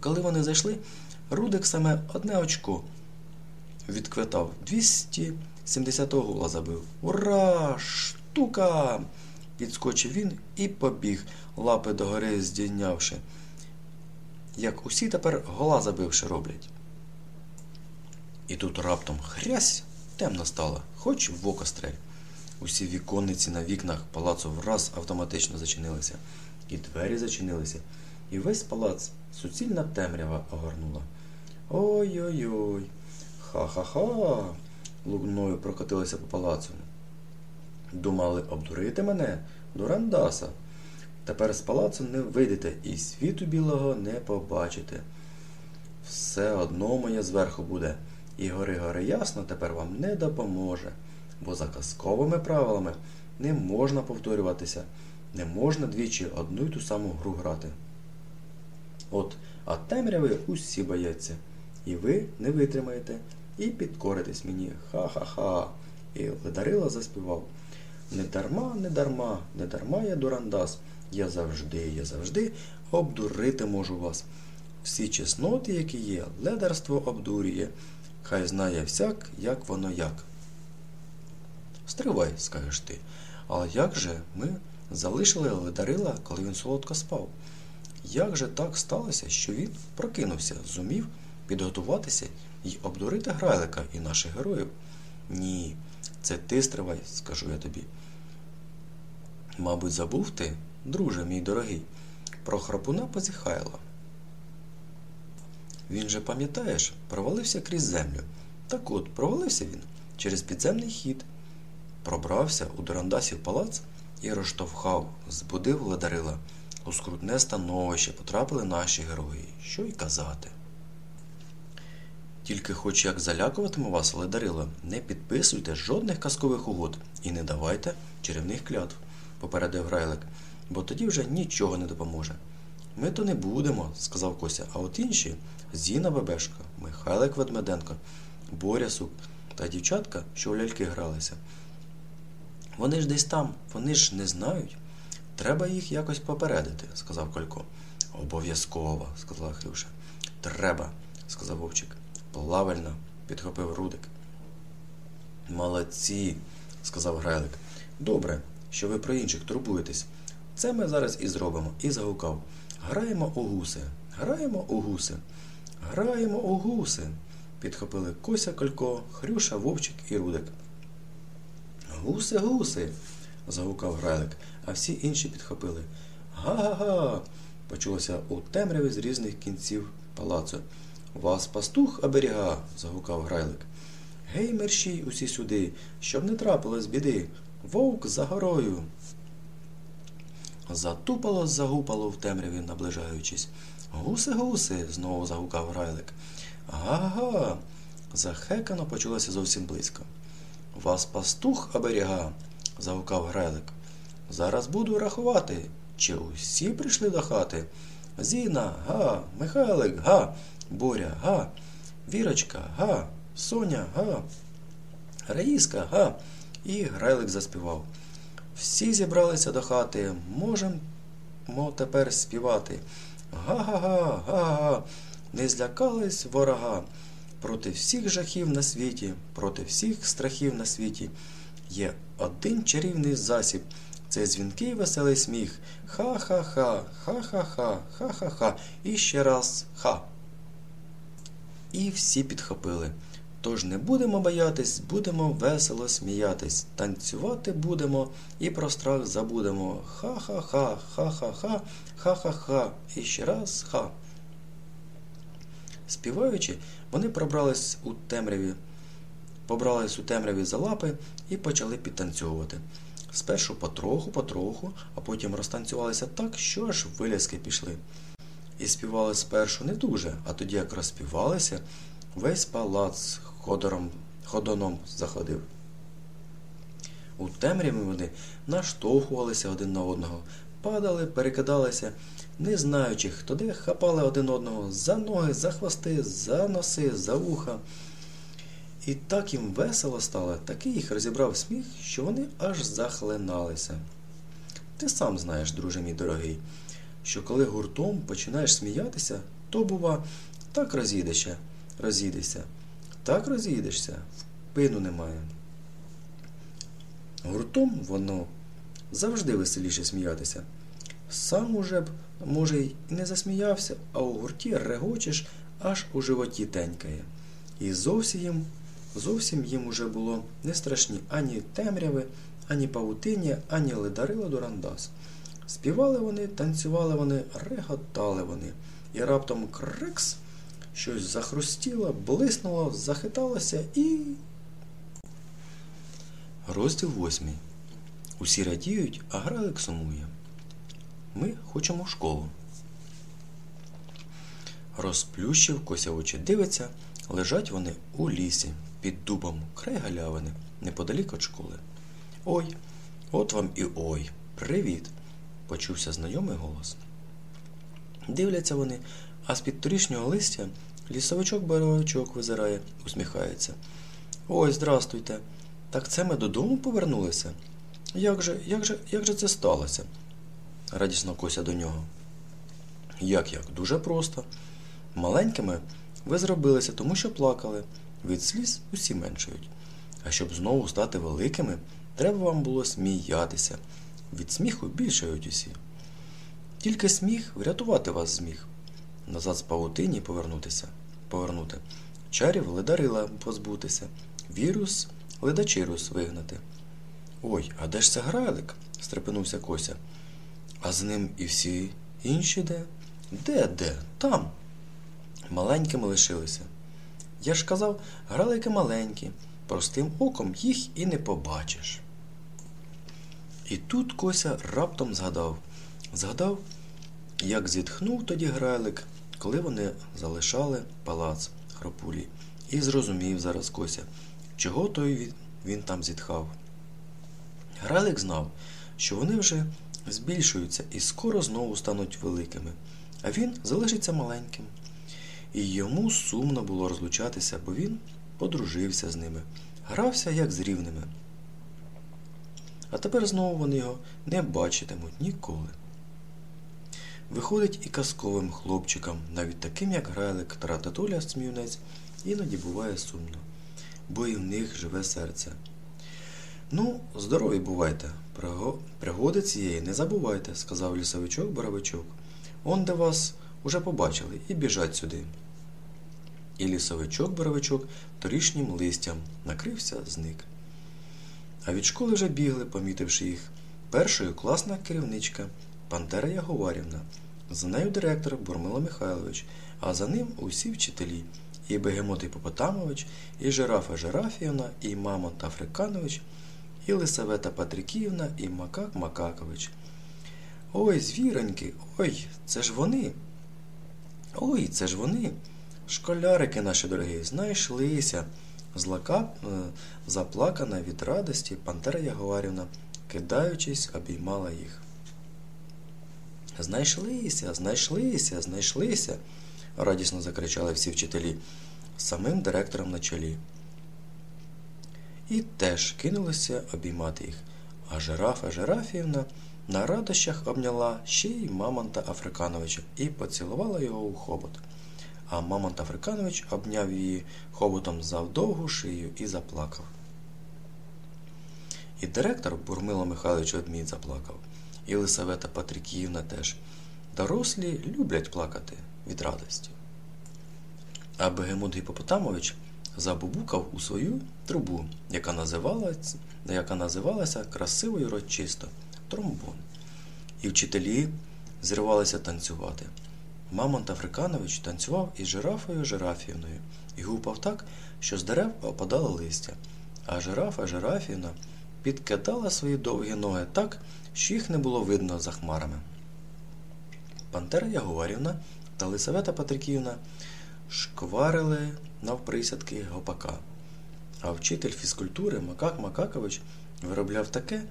Коли вони зайшли, Рудик саме одне очко відквитав 270 гола забив. Ура! Штука! Підскочив він і побіг, лапи догори здійнявши. Як усі тепер гола забивши роблять. І тут раптом хрясь темно стало, хоч в око стрель. Усі віконниці на вікнах палацу враз автоматично зачинилися, і двері зачинилися, і весь палац суцільна темрява огорнула. Ой-ой-ой, ха-ха-ха. луною прокотилися по палацу. Думали обдурити мене, дурандаса. Тепер з палацу не вийдете і світу білого не побачите. Все одно моє зверху буде, і гори гори ясно тепер вам не допоможе, бо за казковими правилами не можна повторюватися, не можна двічі одну й ту саму гру грати. От, а темряви усі бояться, і ви не витримаєте, і підкоритесь мені. Ха-ха-ха. І Ледарила заспівав. Не дарма, не дарма, не дарма я дурандас. Я завжди, я завжди обдурити можу вас. Всі чесноти, які є, ледарство обдурює. Хай знає всяк, як воно як. Стривай, скажеш ти. Але як же ми залишили ледарила, коли він солодко спав? Як же так сталося, що він прокинувся, зумів підготуватися і обдурити грайлика і наших героїв? Ні, це ти стривай, скажу я тобі. Мабуть, забув ти, друже мій дорогий, про храпуна позіхайла. Він же, пам'ятаєш, провалився крізь землю. Так от, провалився він через підземний хід, пробрався у Дурандасів палац і розштовхав, збудив Ладарила. У скрутне становище потрапили наші герої. Що й казати. Тільки хоч як залякуватиму вас, Ледарила, не підписуйте жодних казкових угод і не давайте чарівних клятв, попередив Грайлик, бо тоді вже нічого не допоможе. Ми то не будемо, сказав Кося, а от інші Зіна Бебешка, Михайлик Ведмеденко, Боря Сук та дівчатка, що у ляльки гралися. Вони ж десь там, вони ж не знають. Треба їх якось попередити, сказав Колько. Обов'язково, сказала Хрюша. Треба, сказав Вовчик. Правильно, підхопив Рудик. Молодці, сказав Грайлик. Добре, що ви про інших турбуєтесь. Це ми зараз і зробимо. І загукав. Граємо у гуси, граємо у гуси, граємо у гуси. Підхопили Кося Колько, Хрюша, Вовчик і Рудик. Гуси, гуси. загукав Грайлик, а всі інші підхопили. Га-га-га. почулося у темряві з різних кінців палацу. Вас пастух оберіга. загукав Грайлик. Гей, мерщій усі сюди, щоб не трапилось біди. Вовк за горою. Затупало, загупало в темряві, наближаючись. Гуси, гуси. знову загукав Грайлик. Га-га. Захекано почулося зовсім близько. Вас пастух оберіга, загукав Грайлик. Зараз буду рахувати. Чи усі прийшли до хати? Зіна, га, Михайлик, га, Боря, га, Вірочка, га, Соня, га, Раїска, га. І Грайлик заспівав. Всі зібралися до хати, можемо тепер співати. Га-га-га, га-га, не злякались ворога. Проти всіх жахів на світі, проти всіх страхів на світі. Є один чарівний засіб. Це дзвінкий веселий сміх. Ха-ха-ха, ха-ха-ха, ха-ха-ха. І ще раз ха. І всі підхопили. Тож не будемо боятись, будемо весело сміятись, танцювати будемо і про страх забудемо. Ха-ха-ха, ха-ха-ха, ха-ха-ха. І ще раз ха. Співаючи, вони пробрались у темряві, побрались у темряві за лапи і почали підтанцьовувати. Спершу потроху, потроху, а потім розтанцювалися так, що аж виляски пішли. І співали спершу не дуже, а тоді, як розспівалися, весь палац ходором, ходоном заходив. У темряві вони наштовхувалися один на одного, падали, перекидалися, не знаючи, хто де хапали один одного за ноги, за хвости, за носи, за вуха. І так їм весело стало, такий їх розібрав сміх, що вони аж захлиналися. Ти сам знаєш, друже мій дорогий, що коли гуртом починаєш сміятися, то, бува, так розійдешся, розійдешся, так розійдешся, впину немає. Гуртом воно завжди веселіше сміятися. Сам уже б, може, й не засміявся, а у гурті регочеш, аж у животі тенькає. І зовсім зовсім їм уже було не страшні ані темряви, ані павутиння, ані ледарила дурандас. Співали вони, танцювали вони, реготали вони, і раптом крекс, щось захрустіло, блиснуло, захиталося і. Розділ восьмий. Усі радіють, а гралик сумує. Ми хочемо в школу. Розплющив, кося очі дивиться, лежать вони у лісі, під дубом, край галявини, неподалік від школи. Ой, от вам і ой, привіт! Почувся знайомий голос. Дивляться вони, а з-під торішнього листя лісовичок боровичок визирає, усміхається. Ой, здрастуйте! Так це ми додому повернулися? Як же, як же, як же це сталося? радісно кося до нього. Як як? Дуже просто. Маленькими ви зробилися, тому що плакали. Від сліз усі меншають. А щоб знову стати великими, треба вам було сміятися. Від сміху більшають усі. Тільки сміх врятувати вас зміг. Назад з павутині повернутися, повернути. Чарів ледарила позбутися, вірус ледачирус вигнати. Ой, а де ж це грайлик? стрепенувся Кося. А з ним і всі інші де? Де, де? Там. Маленькими лишилися. Я ж казав, гралики маленькі, простим оком їх і не побачиш. І тут Кося раптом згадав. Згадав, як зітхнув тоді грайлик, коли вони залишали палац хропулі, і зрозумів зараз Кося, чого той він там зітхав. Грайлик знав, що вони вже збільшуються і скоро знову стануть великими, а він залишиться маленьким. І йому сумно було розлучатися, бо він подружився з ними, грався як з рівними. А тепер знову вони його не бачитимуть ніколи. Виходить і казковим хлопчикам, навіть таким, як грайлик Тарататуля Сміюнець, іноді буває сумно, бо і в них живе серце. Ну, здорові бувайте, пригоди цієї не забувайте, сказав лісовичок боровичок. Он де вас уже побачили і біжать сюди. І лісовичок боровичок торішнім листям накрився, зник. А від школи вже бігли, помітивши їх, першою класна керівничка Пантера Яговарівна, за нею директор Бурмила Михайлович, а за ним усі вчителі, і Бегемот Іпопотамович, і Жирафа Жирафіївна, і Мамонт Африканович, і Лисавета Патриківна, і Макак Макакович. Ой, звіроньки, ой, це ж вони. Ой, це ж вони. Школярики наші дорогі, знайшлися. Злака, е, заплакана від радості, Пантера Яговарівна, кидаючись, обіймала їх. Знайшлися, знайшлися, знайшлися, радісно закричали всі вчителі, самим директором на чолі. І теж кинулися обіймати їх, а жирафа Жирафіївна на радощах обняла ще й Мамонта Африкановича і поцілувала його у хобот. А Мамонт Африканович обняв її хоботом за довгу шию і заплакав. І директор Бурмило Михайлович одмій заплакав, і Лисавета Патрикіївна теж. Дорослі люблять плакати від радості. А Бегемот Гіпопотамович забубукав у свою трубу, яка називалася, яка називалася красиво і урочисто тромбон. І вчителі зривалися танцювати. Мамонт Африканович танцював із жирафою Жирафівною. І гупав так, що з дерев опадало листя, а жирафа Жирафівна підкидала свої довгі ноги так, що їх не було видно за хмарами. Пантера Ягуарівна та Лисавета Патриківна шкварили навприсядки гопака, а вчитель фізкультури Макак Макакович виробляв таке,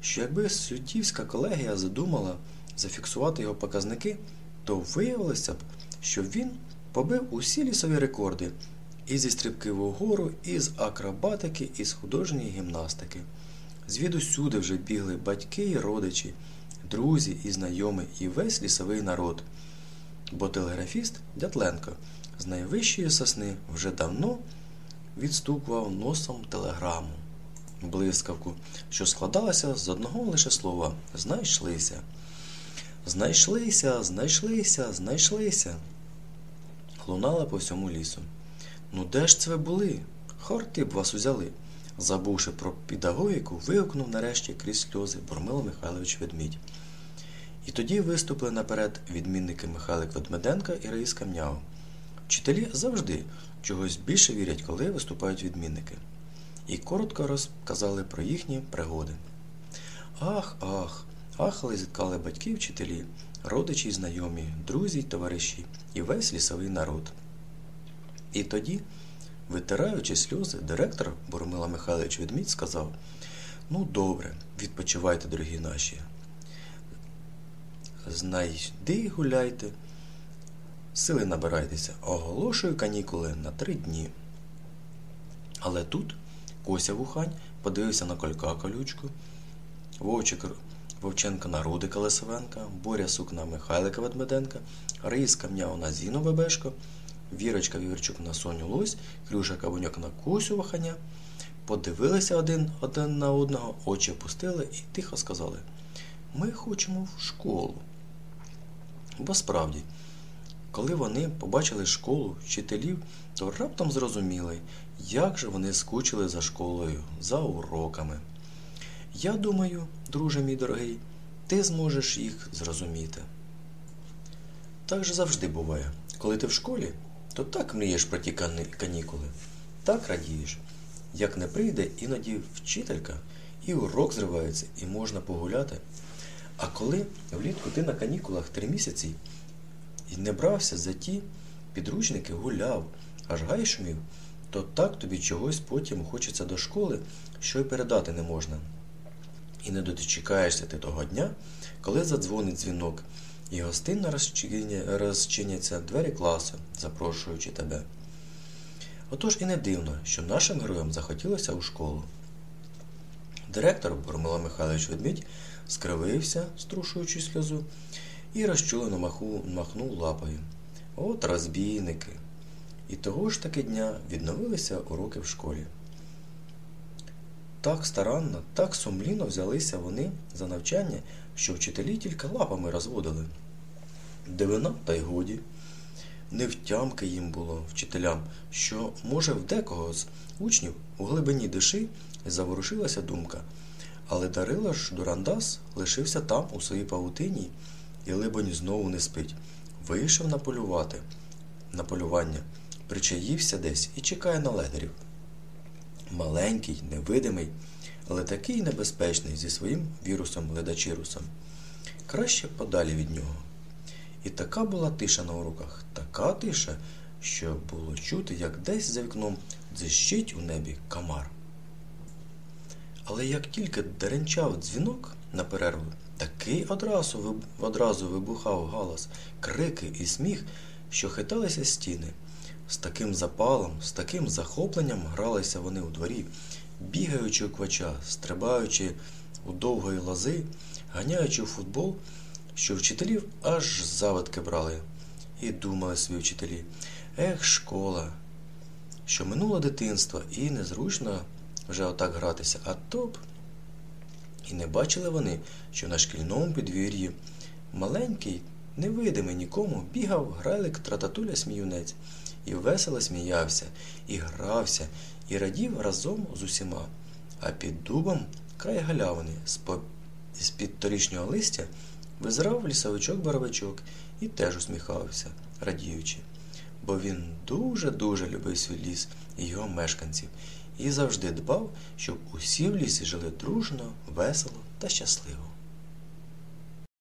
що якби Сютівська колегія задумала зафіксувати його показники, то виявилося б, що він побив усі лісові рекорди і зі стрибків угору, і з акробатики, і з художньої гімнастики. Звідусюди вже бігли батьки і родичі, друзі і знайомі, і весь лісовий народ. Бо телеграфіст Дятленко з найвищої сосни вже давно відстукував носом телеграму, блискавку, що складалася з одного лише слова знайшлися. Знайшлися, знайшлися, знайшлися. Лунала по всьому лісу. Ну де ж це ви були? Хорти б вас узяли. Забувши про педагогіку, вигукнув нарешті крізь сльози Бурмило Михайлович Ведмідь. І тоді виступили наперед відмінники Михайлик Ведмеденка і Раїс Камняу. Вчителі завжди чогось більше вірять, коли виступають відмінники. І коротко розказали про їхні пригоди. Ах, ах, ахали зіткали батьки, вчителі, родичі знайомі, друзі товариші і весь лісовий народ. І тоді, витираючи сльози, директор Боромила Михайлович Ведмідь сказав: Ну, добре, відпочивайте, дорогі наші. Знайди гуляйте, сили набирайтеся, оголошую канікули на три дні. Але тут Кося Вухань подивився на колька колючку, Вовчик Вовченка на Рудика Лисовенка, Боря Сук на Михайлика Ведмеденка, Раїс Камняу на Зіну Бебешко, Вірочка Вірчук на Соню Лось, Крюша Кавуньок на Кусю Ваханя. Подивилися один один на одного, очі опустили і тихо сказали: Ми хочемо в школу. Бо справді, коли вони побачили школу вчителів, то раптом зрозуміли, як же вони скучили за школою, за уроками. Я думаю, друже мій дорогий, ти зможеш їх зрозуміти. Так же завжди буває. Коли ти в школі, то так мрієш про ті канікули, так радієш. Як не прийде іноді вчителька, і урок зривається, і можна погуляти. А коли влітку ти на канікулах три місяці і не брався за ті підручники, гуляв, аж гай шумів, то так тобі чогось потім хочеться до школи, що й передати не можна. І не дочекаєшся ти того дня, коли задзвонить дзвінок, і гостинно розчиняться двері класу, запрошуючи тебе. Отож і не дивно, що нашим героям захотілося у школу. Директор Бурмила Михайлович Ведмідь скривився, струшуючи сльозу, і розчулено махнув лапою. От розбійники. І того ж таки дня відновилися уроки в школі. Так старанно, так сумлінно взялися вони за навчання, що вчителі тільки лапами розводили. Дивина, та й годі. Невтямки їм було вчителям, що, може, в декого з учнів у глибині душі заворушилася думка, але Дарила ж Дурандас лишився там, у своїй павутині, і, либонь, знову не спить. Вийшов наполювати на полювання, причаївся десь і чекає на ледерів. Маленький, невидимий, але такий небезпечний зі своїм вірусом ледачирусом. Краще подалі від нього. І така була тиша на уроках, така тиша, що було чути, як десь за вікном дзищить у небі камар. Але як тільки деренчав дзвінок на перерву, такий одразу одразу вибухав галас, крики і сміх, що хиталися стіни. З таким запалом, з таким захопленням гралися вони у дворі, бігаючи у квача, стрибаючи у довгої лози, ганяючи у футбол, що вчителів аж заводки брали. І думали свої вчителі, ех, школа, що минуло дитинство і незручно вже отак гратися, а то б. І не бачили вони, що на шкільному підвір'ї маленький, невидимий нікому, бігав грайлик трататуля сміюнець, і весело сміявся, і грався, і радів разом з усіма. А під дубом край галявини з під торішнього листя визирав лісовичок боровичок і теж усміхався, радіючи, бо він дуже-дуже любив свій ліс і його мешканців, і завжди дбав, щоб усі в лісі жили дружно, весело та щасливо.